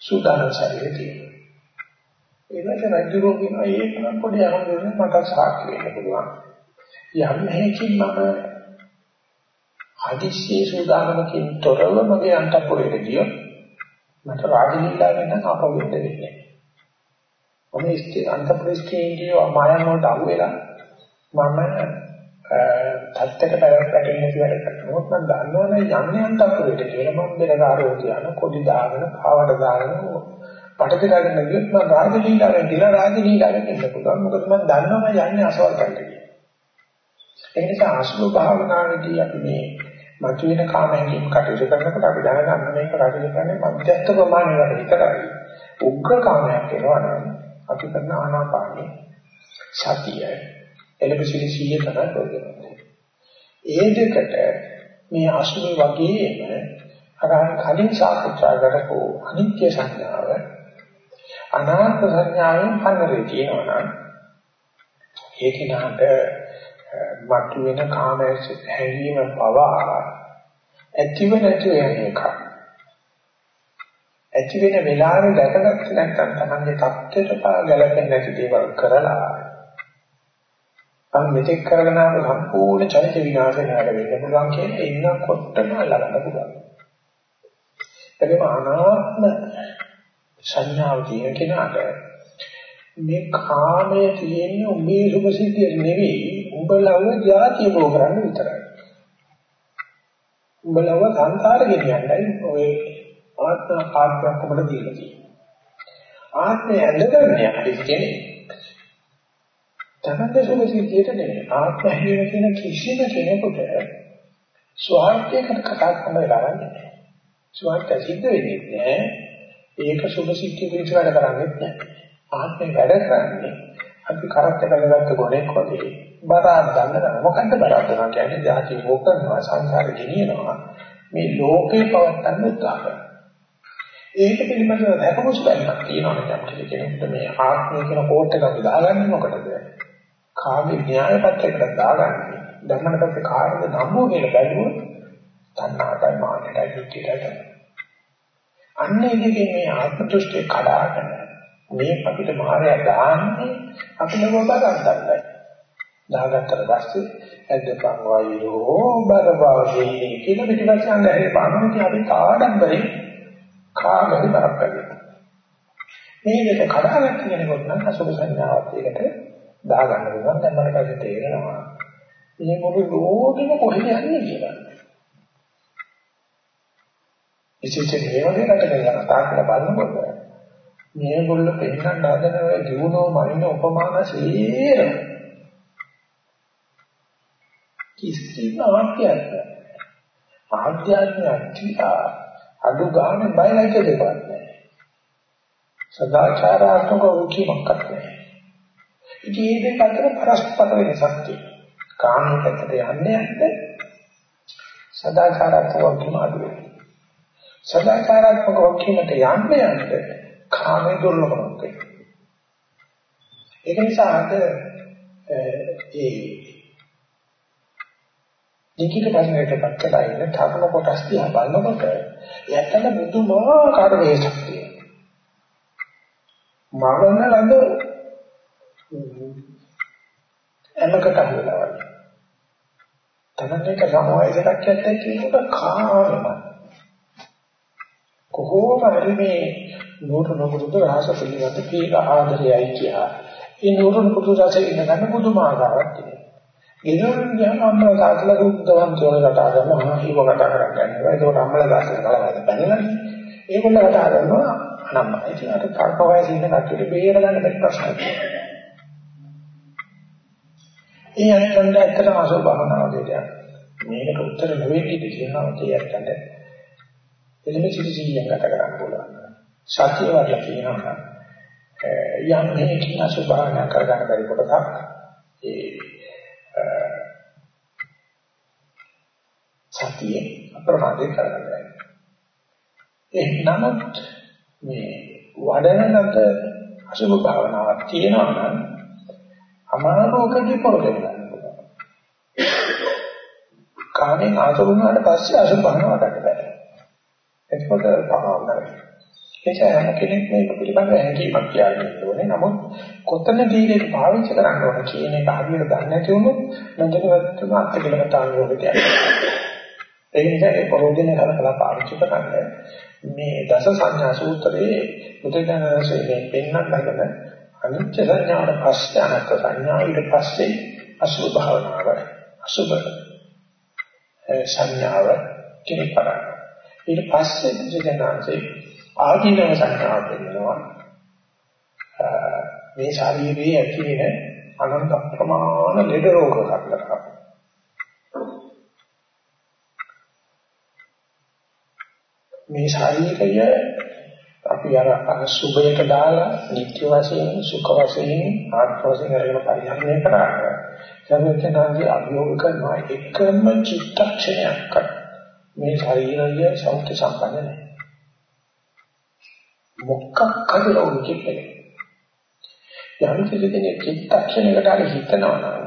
සූදානම් ශරීරය ඒකට රජුරෝ කියනවා ඒක නම් පොඩි අරමුණක් මට සාක්ෂි වෙන්න පුළුවන්. යම් හේකින් මම හදිස්සියේ සූදානමකින් තොරව මගේ අන්තපුරයට ගියොත් මට රාජනීතියෙන් නම් අපවෙන්න වෙන්නේ නැහැ. මම ඉස්ති අන්තපුරස්කේන්ගේ මායම් වලට අහු වෙලා මම තත්ත්වයට පැවැත්වෙන්නේ නැති වැඩ කරනවා. මම දන්නවනේ යන්නේ අන්තපුරයට කියලා මම බෙරකාරෝ කියන කොඩි දාගෙන පාවඩ දාගෙන පටක දාගෙන ගියොත් මම රාජනීතියෙන් දින රාජනීතියෙන් ඉන්න පුළුවන්. මොකද මම දන්නවා යන්නේ අසවල් කල්ට කියලා. ඒ නිසා අසුභ භාවනාවේදී අපි මේ මතුවෙන කාමයෙන් කටයුතු කරනකොට අපි දැනගන්න මේක කටයුතු කරන්නේ මධ්‍යස්ථ ප්‍රමාණයකට විතරයි. උග්‍ර කාමයක් වෙනවා නම් අපි කරන ආනාපානිය සතිය එලෙබසිලි සිහිය තමයි ප්‍රයෝජනයි. ඒ දෙකට මේ අසුභ වගේම අර කලින් සාකච්ඡා කරපු අනිත්‍ය සංඥාව අනාත්ම සංඥාවෙන් පන්නරේ තියෙනවා නම් ඒක නහට මතුවෙන කාම හැඟීම පවා ඇතිව නැති වෙන එක. ඇති වෙන වෙලාවේ දැකගත්ත නැත්නම් තමන්ගේ தත්ත්වයට ගැලපෙන්නේ නැති දේවල් කරලා අන් මෙතෙක් කරගෙන ආපු සම්පූර්ණ චරිත විනාශය නඩ වෙන්න පුළුවන් කියන්නේ ඉන්නකොටම අල්ලගන්න පුළුවන්. එතකොට අනාත්ම සංඥාව තියෙන කෙනාට මේ කාමයේ තියෙන උඹේ සුභසිද්ධිය නෙවෙයි උඹලව යාතිය බෝ කරන්න විතරයි. උඹලව සංකාර ගෙනියන්නයි ඔය ආත්ම පාත්‍යක් ඔබට දීලා තියෙන්නේ. ආත්මය ඇඳගන්න යන්නේ කියන්නේ තමන්ගේ සුවසිද්ධියට නෙමෙයි ආත්ම හේව කියන කිසිම කෙනෙකුට ස්වార్థයකට කතා කරන්න ලබන්නේ ස්වార్థය සිද්ධ වෙන්නේ නැහැ ඒක සුවසිද්ධිය විචාර කරන්නේ නැහැ ආත්මය වැඩ කරන්නේ අපි කරත් එකලගත්ත ගොනෙක් වගේ බරක් ගන්න මොකද්ද බරක් ගන්න කියන්නේ? ජාති භෝග කරනවා සංසාර ගෙනියනවා. මේ ලෝකේ පවත්තන්න උත්සාහ කරනවා. ඒක පිළිබඳව දැකපොස් බැලමක් තියෙනවා නම් කෙනෙකුට මේ ආත්මය කියන කෝට් එක දාගන්නේ මොකටද? කාමී න්‍යාය පත්‍රයකට දාගන්නේ? ධර්මකට පස්සේ කාර්යද නම්බුව කියලා බැලුවොත් තණ්හාටයි මානටයි දුක්ඛයටයි. අන්න ඒකේ මේ ආත්ම දෘෂ්ටිය කඩාගෙන මේ අපිට මායя දාන්නේ අපිට මොකද ගන්නද? දාගත්තට පස්සේ ඇද්දපන් වයිරෝ බරබවදී කියන පිටිපස්සේ අන්න හැරේ පානෝටි අපි කාඩම්බරේ කාගරි බරක් කරගන්න. මේ දෙක කඩාගත්ත කෙනෙකුට නම් අසුබ සංඥාවත් ඒකට දාගන්න පුළුවන් දැන් මට පස්සේ තේරෙනවා. මේ මොකද රෝගෙම කොහෙද යන්නේ කියලා. විශේෂයෙන් මේ වගේ රටක යන තාක්ෂණ බලනකොට මේගොල්ල පෙන්නන්න හදන ඔය ජීවනෝ මනින උපමාන සීරම. කිසිම අවශ්‍යයක් ආධ්‍යාත්මික අත්‍යා අඩු ගන්න බයලයික දෙයක් නැහැ. සදාචාරාත්මක උකිමක් නැහැ. ඉතින් මේ දෙක අතර පරස්පර වෙනසක් තියෙනවා. කාමයේ පැත්තට යන්නේ නැත්නම් සදාචාරාත්මක උකිම අඩු වෙනවා. සදාචාරාත්මක උකිමට යන්නේ නැත්නම් කාමයේ දුර්ලභමක් වෙනවා. ඒක නිසා අද ඒ නිකිත ප්‍රශ්නයකට පත්කලා ඉන්න තරම කොටස් දිහා බලනකොට යැත්තන මුදුමාකාර වේසක් තියෙනවා. මරණ ළඟ එමකට හුවලා වගේ. තමන් එක සමවයසක් යද්දී කියනකොට කාමම කොහොම හරි මේ නూరు නුරුදු රහස පිළිබඳ කීක ආදරයයි කියා. ඒ නూరు නුරුදු රහස ඉන්න ගන්න පුදුමාකාරයක් තියෙනවා. ගෙදරින් ගියාම අම්මලා තාත්තලා දුක්දවන් කියන කතා කරනවා හිව කතා කරන්නේ. ඒකට අම්මලා තාත්තලා කලවද බැලනනේ. ඒගොල්ලෝ කතා කරනවා අනම්මා. ඉතින් අර කල්ප වයසේ ඉන්න කට්ටියට බේර ගන්න බැරි ප්‍රශ්නයක්. ඒ අයකට ඇත්තටම අසෝ භවනාව දෙයක්. මේකට උත්තර නොවෙන්නේ කියනවා ඒ අයකට. එළම සිසිලියෙන් ගත කරන්න පුළුවන්. සතිය වල කියනවා යම් මේකින් අසුභාවනා කරගන්න බැරි කොටසක් ඒ සතිය අප්‍රමාදයෙන් කරගන්න. ඒ නමුත් මේ වඩනකට අසුභ භාවනාවක් තියෙනවා නම් අමාරුකදී පොරදෙන්න. කාමෙන් ආතුරුනාට පස්සේ අසුභ භාවනාවට බෑ. එතකොට පරාවරයි. ඒ හැම කෙනෙක් මේක පිළිබඳව හැඟීමක් කියන්නේ ඕනේ. නමුත් කොතනදී ඒක පාවිච්චි කරන්න ඕන කියන එක හරියට දන්නේ නැති වුණොත් නොදැනුවත්වම අත්දැකීම තාංගුවකට යනවා. ඒ නිසා ඒ පරෝධිනේ හරකලා පාවිච්චි කරන්න මේ දස සංඥා සූත්‍රයේ බුදුදහමේ පෙන්වන්න හදන අනිත්‍ය සංඥාවට පස්සේ අනත්ත් සංඥා ඊට පස්සේ අසුභ භාවනාව අසුභ සංඥාව කෙනෙක්පරන ඊට පස්සේ බුදුදහමේ ආදීනව සංඥාව පෙන්වනවා මේ ශාරීරියේ ඇති වෙන අනන්ත ප්‍රමාණ ලෙඩ රෝග කරනවා මේ ශරීරය අපි අර සුභයක දාලා නිත්‍ය වශයෙන් සුඛ වශයෙන් ආත්ම වශයෙන් අරගෙන පරිහරණය කරා. සර්වඥාන්ගේ අභියෝග කරනවා. එකම චිත්තක්ෂණයක්. මේ ශරීරය සෞඛ්‍ය සම්පන්න නැහැ. මොකක් හරි රෝගිකෙක් වෙන්නේ. යම් කිසි කෙනෙක් චිත්තක්ෂණයකට හරි හිතනවා නම්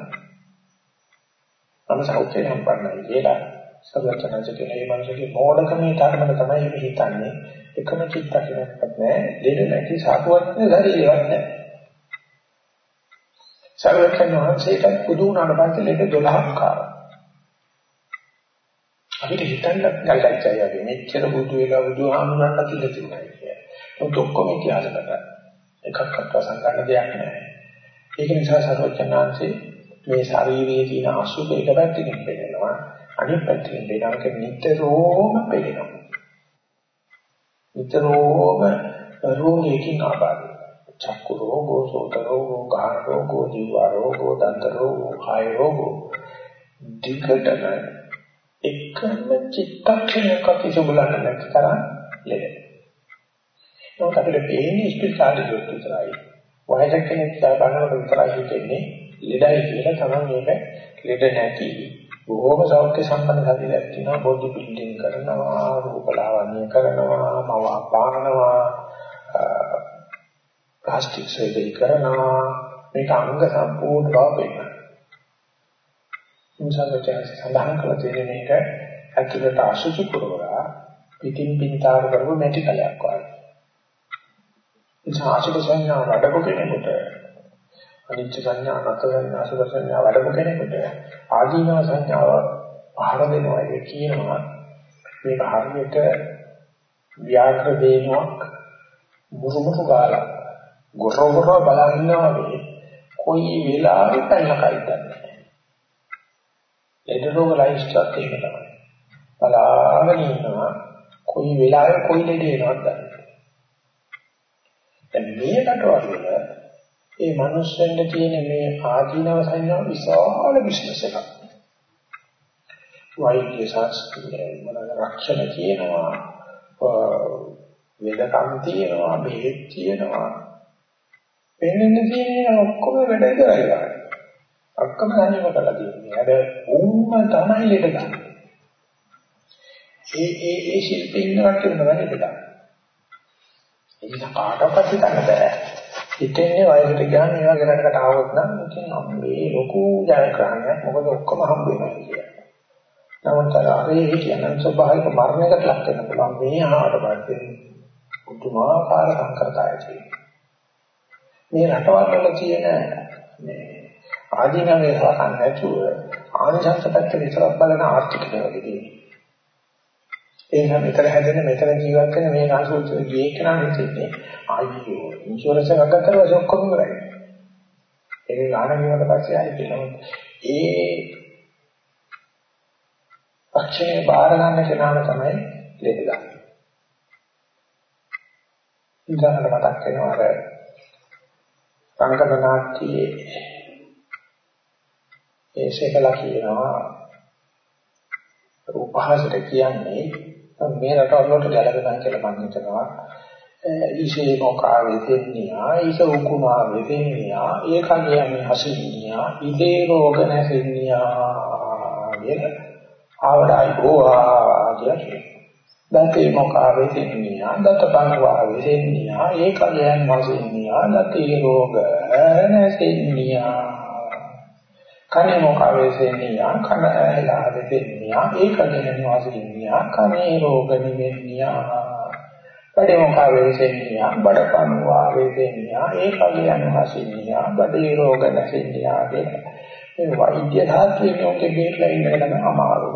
මම සෞඛ්‍ය සම්පන්නයි කියලා සර්වචනංශ කියන මේ මනුස්සගේ මෝඩකමේ තරමට තමයි මේ හිතන්නේ. එකම චිත්තක්ෂණයක්වත් නැහැ. දෙන්න නැති සාකුවත් ශරීරයක් නැහැ. සර්වචන වහන්සේට පුදු වුණාට පස්සේ ලෙඩ 12ක් කාවා. අපිට හිතන්න ගල්ගච්ඡය අපි මෙච්චර බුදු වෙලා බුදුහාමුදුරන්ට කිල්ල තිබුණා කියලා. ඒත් ඔක්කොම ඉතිහාසකට එකක්වත් වසංගන්න දෙයක් නැහැ. ඒක නිසා සර්වචනාංශේ මේ ශාරීරියේ තියෙන අසුබ එක පැත්තකින් පෙන්නනවා. අනිත් පැත්තෙන් වේදනාවක නිතරම පෙළෙනවා. නිතරම රෝගයකින් ආබාධ. චක්කු රෝගෝ, සෝත රෝගෝ, කාය රෝගෝ, ජීව රෝගෝ, දන්ත රෝගෝ, කාය රෝගෝ. දිගටම එකම චිත්තක්ෂණයක කිසිබලන්න නැති තරම් ලෙඩ. ඒක අපිට පේන්නේ ස්පිරිතාලේ ජොත් විතරයි. වයසක කෙනෙක් බලනකොට විතරයි හිතෙන්නේ ලෙඩයි කියලා. තමයි මේක ලෙඩ නැති. බොහෝම සෞඛ්‍ය සම්පන්න ශරීරයක් තියෙනවා. බොඩි බිල්ඩින් කරනවා රූපලාවන්‍ය කරනවා මව අපානවා ප්ලාස්ටික් සර්ජරි කරනවා. මේක අංග සම්පූර්ණ බව පෙන්නනවා මුසල්චන සඳහන් කළ තියෙන මේක ඇතුළට අසුචි පුරවලා පිටින් පිටාර කරපු මැටි කලයක් වගේ. ඒ ආශික සංඥා වඩපු කෙනෙකුට අනිච්ච සංඥා, අනත්ත් සංඥා, අසුභ සංඥා වඩපු කෙනෙකුට ආදීනව සංඥාව පහර දෙනවා ඒ කියනවා මේක හරියට ව්‍යාකර දේනුවක් මුරුමුරු ගාලා ගොරවර බලනවා වගේ කොයි වෙලාවෙ පැනලා කයිදන්නේ ලෙඩ රෝග ලයිස්ට්ක් එහෙම තමයි. බලාගෙන ඉන්නවා කොයි වෙලාවෙ කොයි ලෙඩ එනවද දන්නේ. දැන් මේ කටවල ඒ මිනිස්සුන්ට තියෙන මේ ආධිනව සංඥා විශාල බිස්නස් එකක්. වෛද්‍ය ශාස්ත්‍රය මොනවාද? රක්ෂණ කියනවා වෙදකම් තියෙනවා බෙහෙත් තියෙනවා. වෙනින් තියෙන ඔක්කොම වැඩ කරලා. ඔක්කොම සංයම කරලා තියෙනවා. අර උම්ම තමයි ලෙඩ ගන්න. ඒ ඒ ඒ ශිල්පින් ඉන්නවට වෙනවා නේද? ඒක කාටවත් හිතන්න බෑ. හිතෙන්නේ වයසට ගියාම ඒවා ගැනකට ආවොත් නම් ඉතින් මේ ලොකු ජයග්‍රහණයක් මොකද ඔක්කොම හම්බ වෙනවා කියන්නේ. නමුත් අර අපේ කියන ස්වභාවික මරණයකට ලක් වෙන පුළුවන් මේ ආවට පස්සේ පුදුමාකාර සංකරතය තියෙනවා. මේ රටවල් වල තියෙන මේ ආධිනවේ සලකන්නේ නැතුව ආනිසංස පැත්ත විතරක් බලන ආර්ථිකය වගේ තියෙනවා. ඒ නිසා මෙතන හැදෙන මෙතන ජීවත් වෙන මේ ආසුත්‍රයේ ගියේ කෙනා හිතෙන්නේ අයියෝ ඉන්ෂුරන්ස් එකක් ගත්තා ඊට ඔක්කොම ඉවරයි. ඒක ගාන ගියවට පස්සේ ආයෙ කියනවා ඒ පක්ෂේ බාර ගන්න කෙනාම තමයි ලෙඩ ගන්න. ඊළඟට මතක් වෙනවා අර සංකල්පනාට්‍යයේ ඒ සේකලා කියනවා උපහාසයට කියන්නේ මේ රටවල් වලට ගැලපෙනවා කියලා මම හිතනවා. ඊසේ මොකා වෙදෙන්නියා ඊස උකුමා වෙදෙන්නියා ඒකගයන් හසින්නියා ඉදේ රෝග නැසෙන්නියා කියන ආවඩයි බෝවා කියන දතේ මොකා වෙදෙන්නියා දත බංවා වෙදෙන්නියා ඒකගයන් හසින්නියා දතේ රෝග නැසෙන්නියා. කනේ මොකා වෙදෙන්නියා කන ඇලා වෙදෙන්නියා ඒකගයන් හසින්නියා කනේ රෝග නිවෙන්නියා බඩේමකා වේසෙන්නියා බඩපණුවා වේසෙන්නියා ඒකගේ අනුහසින්නියා බඩේ රෝග නැසෙන්නියා කියන මේ වෛද්‍ය ධාතුවේ යෝගේ බේරලා ඉන්න එක තමයි අමාරුම.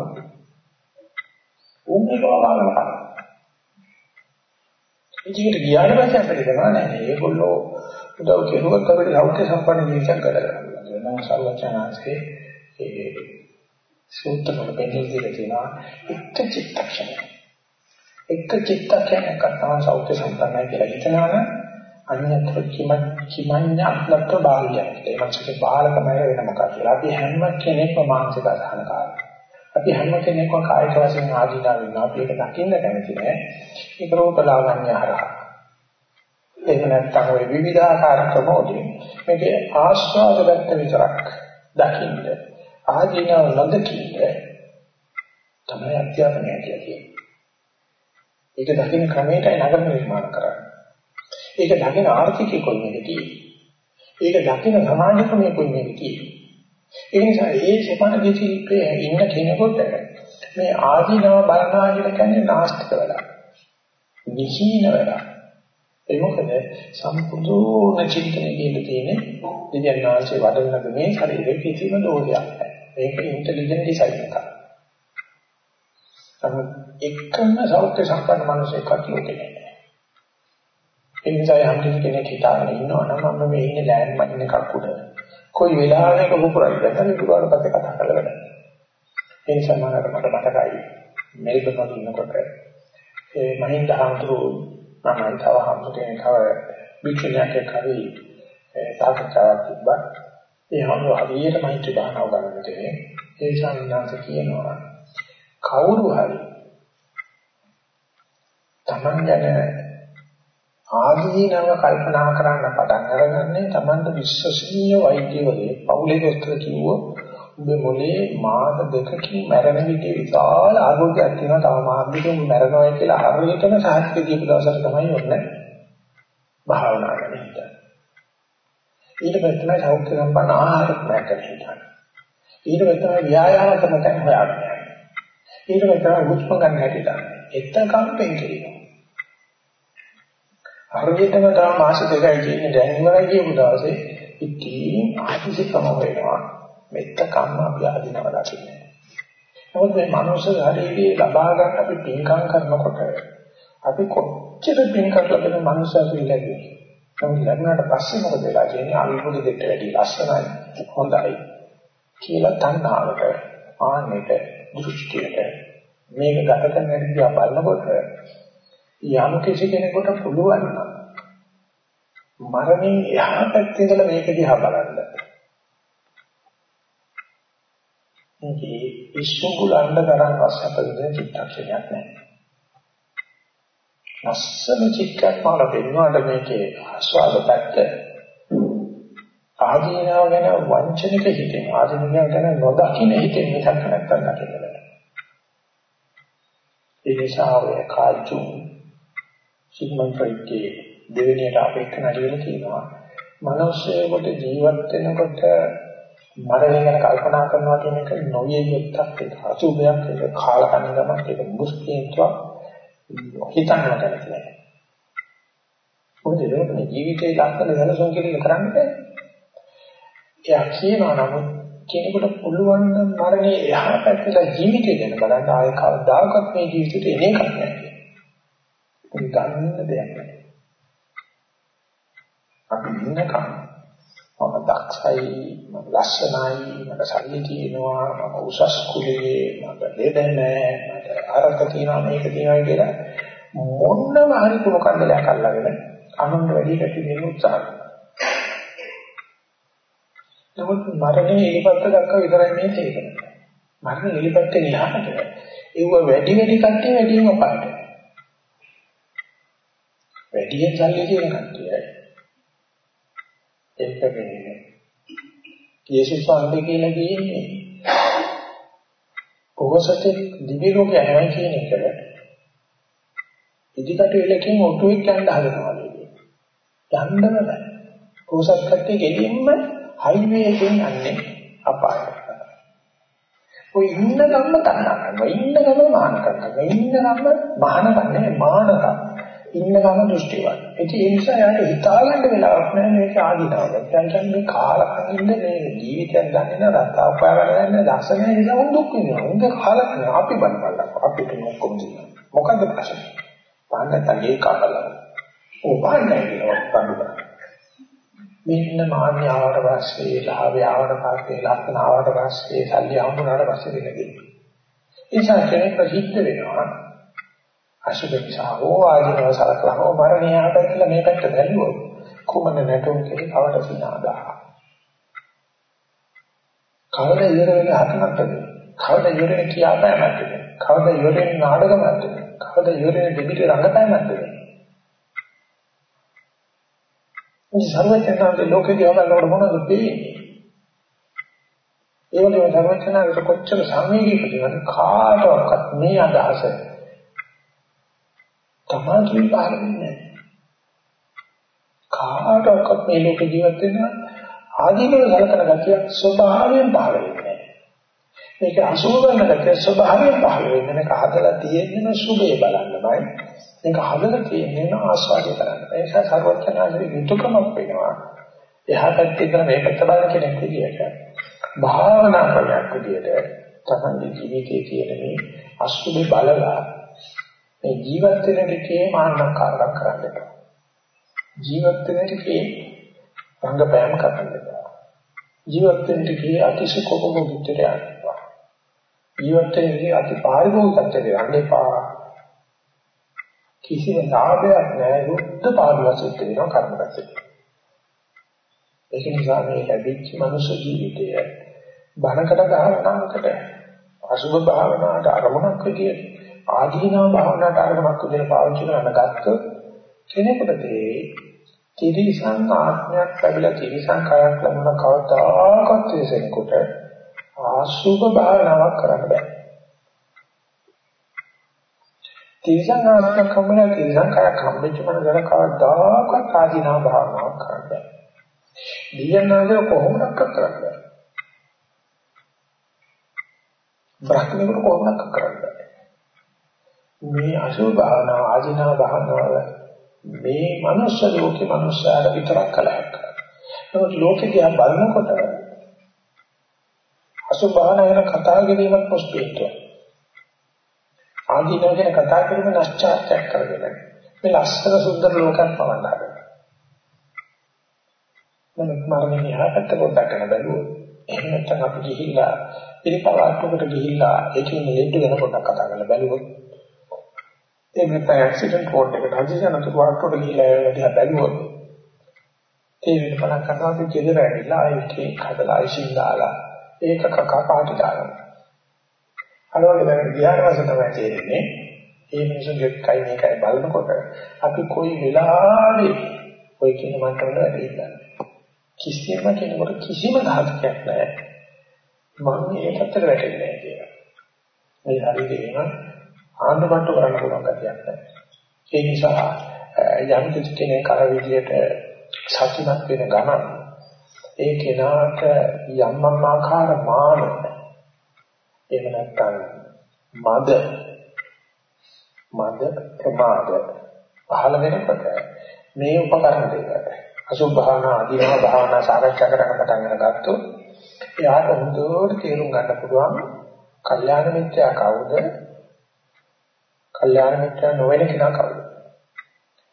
උන්නේ කොහොමද? ඉතින් ගියාට පස්සේ අපිට දැනගන්න නෑ මේගොල්ලෝ උදව් කෙරුවොත් අපිට සෞඛ්‍ය සම්පන්න ජීවිතයක් ගත කරගන්න පුළුවන්. නම් සර්වචනාංශේ ඒ සූත්‍ර වල පෙන්නන දේ තියෙනවා එක චිත්තක්ෂණයක්. එක චිත්තක්ෂණයක් තමයි සෞඛ්‍ය සම්පන්නයි කියලා හිතනවනම් අන්‍යත්‍ර කිම කිමඤ්ඤත්ව බාහියයි. ඒ මානසික බාලකමය වෙන මොකක්ද කියලා. අපි හැම කෙනෙක්ම මානසික අසහනකාරයි. අපි හැම කෙනෙක්ම කායික වශයෙන් ආධිනා වෙනවා. අපි ඒක දකින්න කැමති නෑ. ඒක රූපලාවන්‍ය හරහා. එහෙම නැත්නම් ওই විවිධාකාර ක්‍රමෝදී මේකේ ආස්වාද ගන්න විතරක් දකින්න ආධිනාව නොදකින්න තමයි අධ්‍යාපනය කියලා කියන්නේ. ඒක දකින්න ක්‍රමයටයි නගර නිර්මාණ කරන්නේ. ඒක දකින්න ආර්ථිකය කොයිමද තියෙන්නේ. ඒක දකින්න සමාජ ක්‍රමය කොයිමද තියෙන්නේ. ඒ නිසා ඒ සමාජ ශිල්පයේ ඉන්න කෙනෙකුට මේ ආදීනව බලනවා කියලා කියන්නේ නාස්තික වෙලා. නිහීන වෙලා. ඒ මොකද සම්පූර්ණ චින්තනයේ කියන තියෙන්නේ දිව්‍යඥානසේ වඩන මේ ශරීරයේ කිසිම දෝෂයක් නැහැ. ඒක ඉන්ටෙලිජන්ට් ඩිසයින් එකක්. එකම සෞඛ්‍ය සම්පන්න මිනිසෙක්වත් ලෝකේ නැහැ. ඒ නිසා යම් කෙනෙක් හිතාගෙන ඉන්නවා නම් මම මේ ඉන්නේ ලෑන්ඩ් මයින් එකක් උඩ. කොයි වෙලාවක පුපුරයි දැන් පුරාණ පස්සේ කතා කරලා වැඩ. ඒ නිසා මම මට මතකයි මෙල්බන් වල ඉන්නකොට ඒ මහින්ද හඳුරු මම තව හඳුරු කෙනෙක් කව වික්ෂණයක් කරේ සාකච්ඡාවක් තිබ්බා. ඒ හඳුරු හරියට මෛත්‍රී භාවනාව කරන්න දෙන්නේ. ඒ ශාන්තිනාංශ කියනවා කවුරු හරි Taman ගැන ආදීනව කල්පනා කරන්න පටන් අරගන්නේ Tamanට විශ්වසනීය වෛද්‍යවරයෙක් පවුලේ දොස්තර කිව්වොත් ඔබ මොලේ මාස දෙකකින් මැරෙන විදිහේ විශාල ආරෝග්‍යයක් තියෙනවා තව මාස දෙකකින් මැරෙනවා කියලා හරියටම සාහිත්‍ය දීපු දවසට තමයි ඔන්න භාවනා කරන්නේ. ඊට පස්සේ තමයි සෞඛ්‍ය සම්පන්න ආහාර ප්‍රයත්න හිතන්නේ. ඊට පස්සේ තමයි ව්‍යායාම කරන තැන හොයාගන්නේ. ඊට පස්සේ තමයි හුස්ම ගන්න හැටි දන්නේ. එතකම් පෙන්කෙලිනවා. හරියටම තව මාස දෙකයි කියන්නේ දැන් ඉවරයි කියපු දවසේ ඉතින් ආපිසිකම වෙනවා. මෙත්තකම් අපි ආදිනව දකින්නේ. නමුත් මේ මනුස්ස ශරීරයේ ලබා ගන්න අපි පින්කම් කරනකොට අපි කොච්චර පින් කරලාද මනුස්සයෙක් ලැබෙන්නේ. නමුත් ලැබුණාට පස්සේ මොකද වෙලා කියන්නේ අල්පුඩි දෙට වැඩි ලස්සනයි හොඳයි කියලා තණ්හාවට ආනෙට දෘෂ්ටියට මේක ගත කරන හැටි බලනකොට යම් කිසි කෙනෙකුට පුළුවන් නම් මරණයෙන් එහා පැත්තේ ඉඳලා මේක දිහා බලන්න. මේකේ ඉස්සුගුලන්න තරම් අසපදෙන චිත්තක්ෂණයක් නැහැ. අස්සම චිත්තයක් මාන වෙනවාට මේකේ ආස්වාද පැත්ත. ආදීනාව ගැන වංචනික හිතෙන් ආදීනාව ගැන නොදකින හිතෙන් මිසක් නැත්තම් නැතිද ඒ නිසා ඔය කාල්චු සිග්මන්ඩ් ෆ්‍රොයිඩ්ගේ දෙවෙනියට අපේක්ෂා නැතිවෙලා තියෙනවා. මිනිස්සුෙකුට ජීවත් වෙනකොට මරණය ගැන කල්පනා කරනවා කියන එක නොවිය යුක්තක් ඒක අසුභයක් ඒක කාලකන්නිකමක් ඒක මුස්කේත්ව හිතන්න කැමති නැහැ මොකද ඒක ජීවිතේ ලක්ෂණ දැනසොන් කියන කරන්නේ එයා කියනවා නමුත් කෙනෙකුට පුළුවන් නම් මරණය එහා පැත්තට ජීවිතය ගැන බලන්න ආයෙ කවදාකවත් මේ ජීවිතේට එන එකක් නැහැ. ඒක ගන්න දෙයක් නැහැ. අපි ඉන්නකම් මම දක්ෂයි මම ලස්සනයි මට සල්ලි තියෙනවා මම උසස් කුලයේ මට දෙද නැහැ මට ආරක්ක තියෙනවා මේක තියෙනවා කියලා මොන්නම හරි කුණු කන්දලයක් අල්ලගෙන අනුන්ට වැඩි කැටි දෙන්න උත්සාහ කරනවා. නමුත් මරණය එලිපත්ත දක්වා විතරයි මේ තේරෙන්නේ. මරණ එලිපත්ත නිහාට ඒව වැඩි වැඩි කට්ටිය වැඩිම පාට. වැඩි වැඩියෙන් සල්ලි තියෙන කට්ටිය ඒක මේ යේසුස් වහන්සේ කියලා කියන්නේ කොහොසතේ දිවි ලෝකේ යනවා කියන එක ඉදිකට වෙලකින් ඔටුවෙක් යන්න හදනවා වගේ. යන්නම බෑ. කොහොසත් කට්ටිය ගෙලින්ම හයිවේ එකෙන් යන්නේ අපායට. ඔය ඉන්න ගම්ම තණ්හා කරනවා. ඉන්න ගම මාන කරනවා. ඉන්න ගම මාන කරන්නේ මානක. ඉන්න ගම දෘෂ්ටිවත්. ඉතින් ඒ නිසා යාට හිතාගන්න වෙලාවක් නැහැ මේක ආදීනවද. දැන් මේ කාලකන් ඉන්න මේ ජීවිතයක් ගන්න නෑ රස්තාව පාගන්න නැහැ. දර්ශනය නිසා උන් දුක් විඳිනවා. උන්ගේ කාලකන් අපි බලපල්ලා. අපිට මොකක්ද තියෙන්නේ. මොකද්ද ප්‍රශ්නේ? පාන්නතගේ කාලලා. ඕ පාන්නයි කියනවා පඬුරා. මෙන්න මාන්‍ය ආවට පස්සේ ලාභය ආවට පස්සේ ලක්ෂණ ආවට පස්සේ සල්ලි හම්බුනාට පස්සේ දෙන්නේ. ඒ නිසා කෙනෙක් ප්‍රසිද්ධ වෙනවා අසුබ නිසා හෝ ආජීව සලකලා හෝ මරණය ආපත් කියලා මේ පැත්ත බැලුවොත් කුමන නැටුම් කෙරේ කවට සිනාදා. කවද ඉවර වෙන හතනක්ද? කවද ඉවර වෙන කියාපෑමක්ද? කවද ඉවර වෙන නාටකමක්ද? කවද ඉවර වෙන දෙබිට රංගපෑමක්ද? මේ සර්වඥාන්ගේ ලෝකේ යවනකොට මොනවද වෙන්නේ? ඒ වගේම සර්වඥාන්ගේ කොච්චර සංවේගීකද කාටවත් මේ අදහස තමයි පහළ වෙන්නේ කාටවත් මේ ලෝක ජීවත් වෙන ආදීනව සලකන ගතිය ස්වභාවයෙන් පහළ වෙන්නේ මේක අසුභ කරන ගතිය ස්වභාවයෙන් පහළ වෙන්නේ මේක හදලා තියෙන්නේ සුභේ බලන්නමයි මේක හදලා තියෙන්නේ ආස්වාදය කරන්න ඒ නිසා සර්වඥාගේ යුතුයකමක් වෙනවා. එහා පැත්තේ කරන මේ පැත්ත බලන කෙනෙක් විදියට භාවනා කරයක් විදියට තමයි ජීවිතයේ තියෙන මේ අසුභේ බලලා මේ ජීවත් වෙන දෙකේ මානකාරකම් කරන්න එපා. ජීවත් වෙන දෙකේ රංගපෑම් කරන්න එපා. ජීවත් වෙන දෙකේ අතිශය කොපමණකට යන්න එපා. ජීවත් වෙන දෙකේ අති පාරිභෝගිකත්වයට යන්න එපා. කිසිම ලාභයක් නැහැ යුද්ධ පාඩුවසෙත් වෙනවා කර්මකච්චේ. ඒක නිසා මේ ලැබිච්ච මනුෂ්‍ය ජීවිතය බණකට ගහනකට අසුභ භාවනාවට අරමුණක් විදියට ආදීනව භාවනාවට අරමුණක් විදිහට පාවිච්චි කරන ගත්තොත් කෙනෙකුට ඒ තිරිසන් ආත්මයක් ලැබිලා තිරිසන් කයක් ලැබුණ කවදාකවත් වෙසෙනකොට ආසුභ භාවනාවක් කරන්න බෑ. තිරිසන් ආත්මයක් හම්බෙලා තිරිසන් කයක් හම්බෙච්ච මනසට කවදාකවත් ආදීනව භාවනාවක් කරන්න බෑ. දියනාගේ කොහොමද කරන්න බෑ. බ්‍රහ්මණය කොහොමද කරන්න බෑ. මේ අසුභ භාවනාව ආධිනව භාවනාව මේ මනුස්ස ලෝකේ මනුස්සයාට විතරක් කලහක් නමුත් ලෝකෙ දිහා බලනකොට අසුභ භාවනාව ගැන කතා කිරීමත් පොස්ටේට්ටුව ආධිනව ගැන කතා කිරීම නැස්චාර්ත්‍යක් කරගෙන මේ ලස්සන සුන්දර ලෝකයක් පවන්න හදනවා. මම මරණය යහපත් පොඩ්ඩක් කරන බැලුවොත් එහෙම නැත්නම් අපි ගිහිල්ලා පිළිපලාටකට ගිහිල්ලා ඒකේ නේද ගැන පොඩ්ඩක් කතා කරලා බැලුවොත් ඒ නැත්නම් ඇක්සිඩන්ට් කෝඩ් එකට හදිසියනතු වාට්ටුවට ගිහිලා ඒ දිහා බැලුවොත් ඒ වෙන බලන් කරනවා අපි ගෙදර ඇවිල්ලා ඒකේ හදලා අයිසින් දාලා ඒක කකා පාටි දානවා. අරවගේ දැන් ගියාට පස්සේ තමයි තේරෙන්නේ මේ මිනිසුන්ගේ කයි මේකයි බලනකොට අපි කොයි වෙලාවෙ ඔය කියන මට්ටමට ඇවිල්ලා කිසිම කෙනෙකුට කිසිම ධාතකයක් නැහැ. මම මේ පැත්තට වැටෙන්නේ නැහැ කියලා. මේ හරියටම ආන්දමන්ට කරන්න පුළුවන් ගතියක් නැහැ. ඒ නිසා යම් කිසි කෙනෙක් අර විදියට සතුටක් වෙන ගමන් ඒ කෙනාට යම් යම් ආකාර මාන එහෙම නැත්නම් මද මද ප්‍රමාද පහළ වෙනකොට මේ උපකරණ දෙක අසුභ භාවනා ආදීනව භාවනා සාකච්ඡා කරන පටන් ගන්නගත්තොත් එයාට හොඳට තේරුම් ගන්න පුළුවන් කල්යාණ මිත්‍යා කවුද කල්යාණ මිත්‍ර නොවන කෙනා කවුද?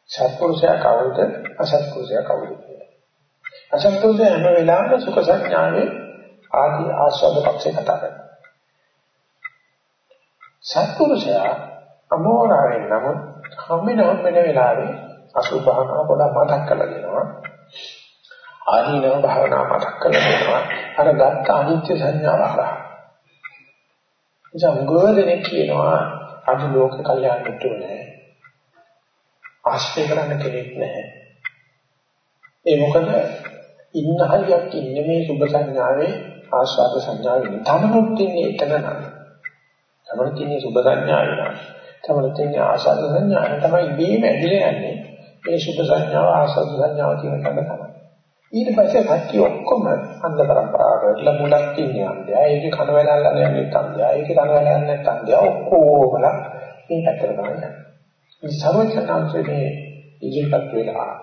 සත්පුරුෂයා කවුද? අසත්පුරුෂයා කවුද කියලා. අසත්පුරුෂයා හැම වෙලාවෙම සුඛ සංඥාවේ ආදී ආස්වාද පක්ෂේ කතා කරනවා. සත්පුරුෂයා අමෝරාවෙන් නම් හම්බෙන හම්බෙන වෙලාවේ අසුභාවනා පොඩක් මතක් කරලා දෙනවා. ආදීනව භාවනා මතක් කරලා දෙනවා. අර ගත්ත අනිත්‍ය සංඥාව හරහා. ඉතින් උගෝදෙනෙක් කියනවා අද ලෝක කල්යාණ මිත්‍රෝ නැහැ. ආශ්‍රය කරන්න කෙනෙක් නැහැ. ඒ මොකද ඉන්න හරියක් ඉන්නේ මේ සුභ සංඥාවේ ආස්වාද සංඥාවේ තමනුත් ඉන්නේ එතන නම්. තමනුත් ඉන්නේ සුභ සංඥාවේ නම්. තමනුත් ඉන්නේ ආස්වාද සංඥාවේ තමයි ඉබේම ඇදලා යන්නේ. මේ සුභ සංඥාව ආස්වාද සංඥාව කියන කම තමයි. ඊට පස්සේ කට්ටිය ඔක්කොම අන්ධ પરම්පරාවට ලමුලක් තියන්නේ අන්ධය. ඒකේ කන වැලල්ලා යන්නේ අන්ධය. ඒකේ කන වැලල්ලා යන්නේ අන්ධය. ඔක්කොමල මේ පැත්තට තමයි යන්නේ. මේ සර්වඥාන්සේ ඉජිපත් වෙලා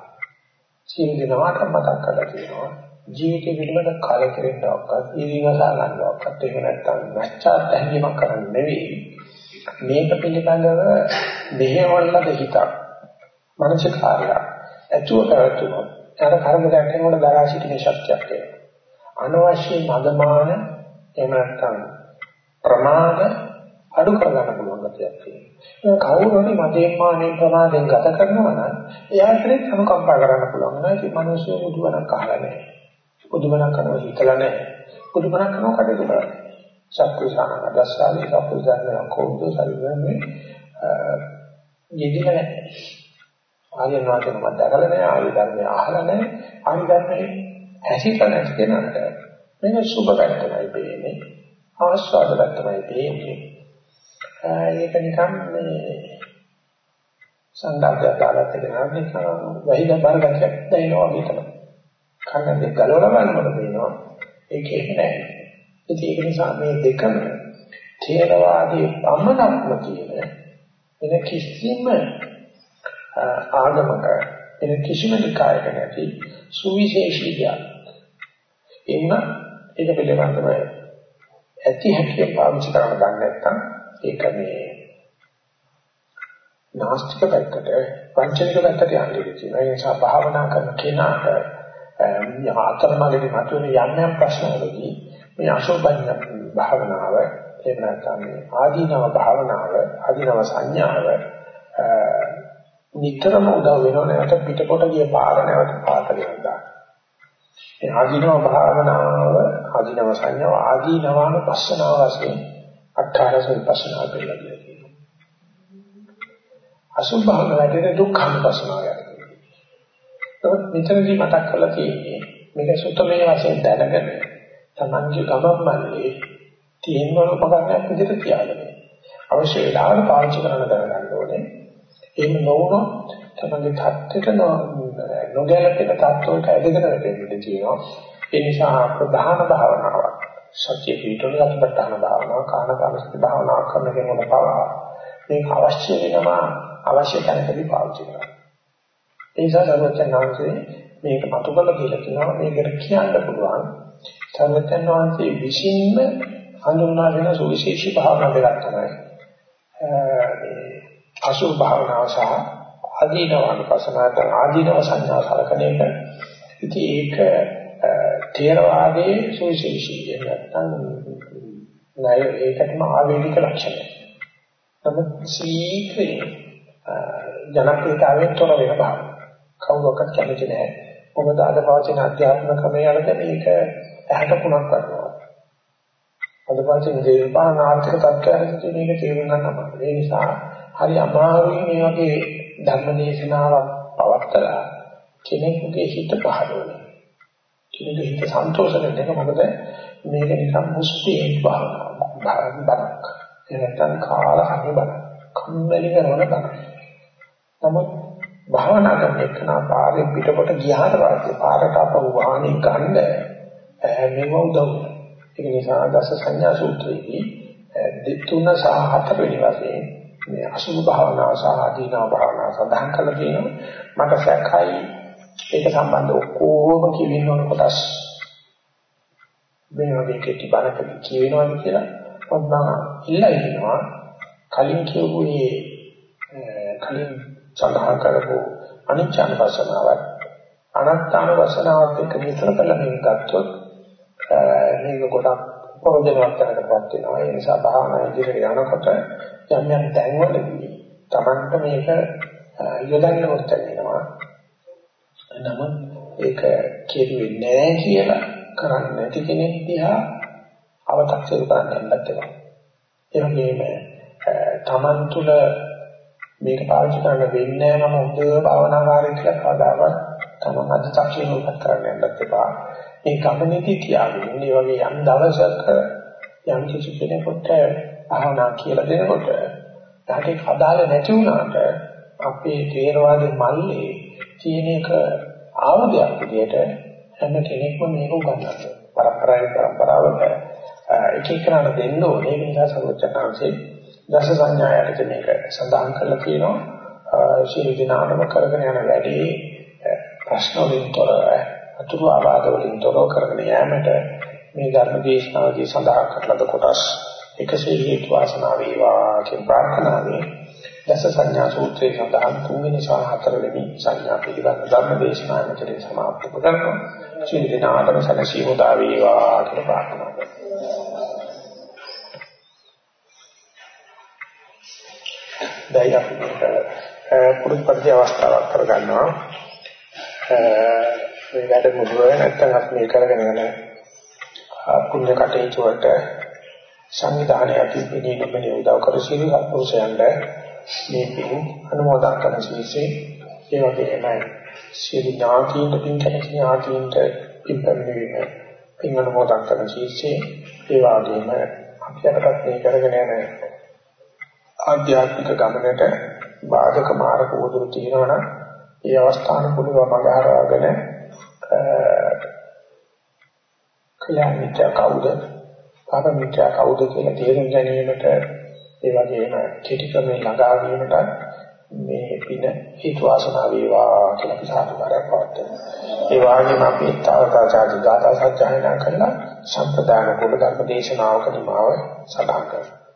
සියලු දෙනාට මතක් කරලා තියෙනවා. ජීවිතේ පිළිබඳ කලකිරෙන්නවක්වත්, ඊවිවසා ගන්නවක්වත් ඒක නැත්තම් නැච්චාත් හැංගීමක් කරන්නේ නෙවෙයි. මේක පිළිබඳව මෙහෙවල්ලද හිතක්. මානසික කාර්යය. ඇතුව පැවතුනොත් අර කරදරයක් වෙනකොට දරා සිටින ශක්තියක් එනවා. අනවශ්‍ය මදමාන එහෙම නැත්නම් ප්‍රමාද අඩු කරගන්න පුළුවන් ගැතියක් තියෙනවා. කවුරු හරි මදයෙන් මානෙන් ප්‍රමාදයෙන් ගත කරනවා නම් එයාට අනුකම්පා කරන්න පුළුවන්. නැති මිනිස්සු බුදුබණක් අහලා නැහැ. බුදුබණක් කරනවා හිතලා නැහැ. බුදුබණක් කරනවා කටයුතු කරන්නේ. සක්විසාන දස්සාලි සප්පුසාන කෝද්ද සල්වන්නේ යෙදිලා නැහැ. ආර්යයන් වහන්සේ නමක් දැකලා නැහැ? ආර්ය ධර්මය අහලා නැහැ. ආර්ය ධර්මයේ ඇසිලා නැති කෙනාට මේක සුබ පැත්තමයි පේන්නේ. ආස්වාද පැත්තමයි පේන්නේ. ඒක නිකන් මේ සංදාගත දාලත් එකනවා නිකන් වහිද බරගතියක් දැනෙනවා වගේ තමයි කන්න දෙක ගලවලා බලනකොට පේනවා ඒකේ නැහැ ඉතින් ඒක නිසා මේ දෙකම ථේරවාදී පමණක්ම කියන වෙන කිසිම ආගමක එන කිසිම නිකායක නැති සුවිශේෂී දෙයක්. එන්න ඒක පිළිබඳව ඇති හැකිය පාවිච්චි කරන්න ගන්න නැත්නම් ඒක මේ නාස්තික පැත්තට වංචනික පැත්තට යන්නේ තියෙනවා. ඒ නිසා භාවනා කරන කෙනාට අතරමඟදී මතුවෙන යම් යම් ප්‍රශ්නවලදී මේ අශෝභඤ්ඤ භාවනාව එහෙම නැත්නම් ආදීනව භාවනාව ආදීනව සංඥාව නිතරම උදව් වෙනව නැවත පිටකොට ගිය පාර නැවත පාත ගන්නවා. ඒ ආධිනව භාවනාව ආධිනව සංඥාව ආධිනවාන පස්සනාව වශයෙන් අට්ඨාරස විපස්සනා කියලා කියනවා. අසුභ භාවනාවේ දුක්ඛ පස්සනාව යනවා. ඒත් මෙතනදී මතක් කරලා තියෙන්නේ මේක සුත්තමේ වශයෙන් දැනගෙන තමන්ගේ ගමන් මල්ලේ තියෙන උපකරණයක් විදිහට තියාගන්න. අවශ්‍ය වෙලාවට පාවිච්චි කරන්න දැනගන්න ඕනේ. එහෙම නොවුනොත් තමයි தත්ත්වයට නොගැලපෙන தත්ත්වයක ඇදගෙන වැටෙන්න තියෙනවා. ඒ නිසා ප්‍රධාන භාවනාවක් සත්‍ය පිටුල යටපත්තාන භාවනාව කාණකාමස්ති භාවනාව කරන කෙනෙකුට පවා මේක අවශ්‍ය වෙනවා අවශ්‍ය තැනකදී පාවිච්චි කරන්න. ඒ නිසා සර්වඥාන්සේ මේක මතු කළ කියලා කියනවා මේකට කියන්න පුළුවන් සර්වඥාන්සේ විසින්ම හඳුන්වා දෙන සුවිශේෂී භාවනාවක් තමයි. අසුභ භාවනාව සහ ආදීනව අනුපසනාවට ආදීනව සංඥා සලකන එක. ඉතින් ඒක තේරවාදයේ සුවිශේෂී නැත්නම් නය ඒකටම ආවේනික ලක්ෂණය. නමුත් සීක්‍රේ ජනප්‍රියතාවයෙන් තොර වෙන බව. කවුරක්වත් කැමති නැහැ. මොකද අද පවතින අධ්‍යාත්ම ක්‍රමයේ අරද මේක ඇහැට පුණක් කරනවා. අද පවතින දේපාන ආර්ථික තත්ත්වයන් මේක තේරුම් ගන්න අමාරුයි. ඒ නිසා හරි අමාරුයි මේ වගේ ධර්ම දේශනාවක් පවත්තලා කෙනෙකුගේ හිත පහළවන. කෙනෙකුගේ හිත සන්තෝෂ වෙන එක මොකද මේක නිකන් මුස්තියෙන් බාරක් බාරක්. එනතන් කාල හරි බාරක්. කම්මැලි කරන බාරක්. නමුත් භාවනා කරන එකන පාරේ පිටකොට ගියාට පස්සේ පාරට අපව වාහනේ ගන්න මෙව උදව්. ඒක නිසා දස සංඥා සූත්‍රයේදී දෙතුන සහ හතර වෙනි වශයෙන් මේ අසුභ භාවනාව සහ ආදීනව භාවනාව සඳහන් කරලා තියෙනවා. මට සැකයි. ඒක සම්බන්ධ ඔක්කොම කියවෙන්න ඕන කොටස්. මේ වගේ කෙටි බණක කියවෙනවාද කියලා මම ඉල්ලා ඉන්නවා. කලින් කියපු මේ කලින් සඳහන් කරපු අනිච්චන වසනාවත් අනත්තාන වසනාවත් එක්ක විතර කළා මේක ගත්තොත් මේක ගොඩක් පොරොන්දුවක් කරකටපත් වෙනවා ඒ නිසා භාවනා ඉදිරියට යනකොට යම් යම් තැන්වලදී Tamanට මේක යොදන්න උත්සාහ වෙනවා. නමුත් ඒක කෙරුවේ නැහැ කියලා කරන්නේ නැති කෙනෙක් දිහා අව탁සිරු කරන්න බැහැ. ඒ වගේම Taman තුල මේක පාවිච්චි කරන්න වෙන්නේ නැහැ මම හොඳ භාවනාකාරී කියලා කවදාවත් තමන් අද චක්ෂුරුපත් කරන්න යන්නත් එපා. මේ ගමනේදී තියාගෙන මේ වගේ යම් දවසක යම් කිසි කෙනෙකුට භාවනා කියලා දෙනකොට ඒකට අදාළ නැති වුණාට අපේ තේරවාදී මල්ලේ තියෙන එක ආයුධයක් විදිහට හැම කෙනෙක්ම මේක උගන්වනවා. පරම්පරාවෙන් පරම්පරාවට එක එකනට දෙන්න ඕනේ. ඒ නිසා සර්වචනාංශේ දස සංඥායට මේක සඳහන් කරලා තියෙනවා. ශීල දිනානම කරගෙන යන වැඩි ප්‍රශ්න වලින් තොරව අතුරු ආවාද වලින් තොරව කරගෙන යාමට මේ ධර්ම දේශනාවදී සඳහන් කරලද කොටස් එකසේ හේතු වාසනා වේවා කියන ප්‍රාර්ථනාවෙන් දස සංඥා සූත්‍රයේ සඳහන් තුන්වෙනි සහ හතරවෙනි සංඥා පිළිබඳ ධර්ම දේශනාව මෙතන සමාප්ත කරනවා. සියලු දෙනාටම සැනසීම උදා වේවා කියලා ප්‍රාර්ථනා කරනවා. දැන් අපි පුරුදු පරිදි අවස්ථාවක් කරගන්නවා. මේ වැඩ මුදුව නැත්තම් අපි මේ කරගෙන යන පුණ්‍ය කටයුතු වලට සංවිධානය අතිපිනේ නොබනේ උදව් කර සියලු සත්පුරුෂයන්ට මේ පින් අනුමෝදන් කරන සිවිසේ ඒ වගේම සියලු ඥාතීන්ට පින් කැමති ඥාතීන්ට පින් පැමිණීම පින් අනුමෝදන් කරන සිවිසේ ඒ වගේම අපිටත් මේ කරගෙන යන ආධ්‍යාත්මික ගමනට බාධක මාර්ග උදුරු තියෙනවනම් ඒ අවස්ථාන පුළුවන් මගහරවාගෙන කල්‍යාණිත්‍ය කවුද පාරමිත්‍ය කවුද කියලා තේරුම් ගැනීමට ඒ වගේම කෙටි ක්‍රමේ ළඟා වීමට මේ පින හේතු වාසනා වේවා කියලා අපි සාදුකාරයක් පවත්වනවා. ඒ වගේම අපි තාවකාචාදී ගාථා සත්‍යයනා කරලා සම්ප්‍රදාන කුල ධර්ම දේශනාවක නිමාව සඳහන් කරනවා.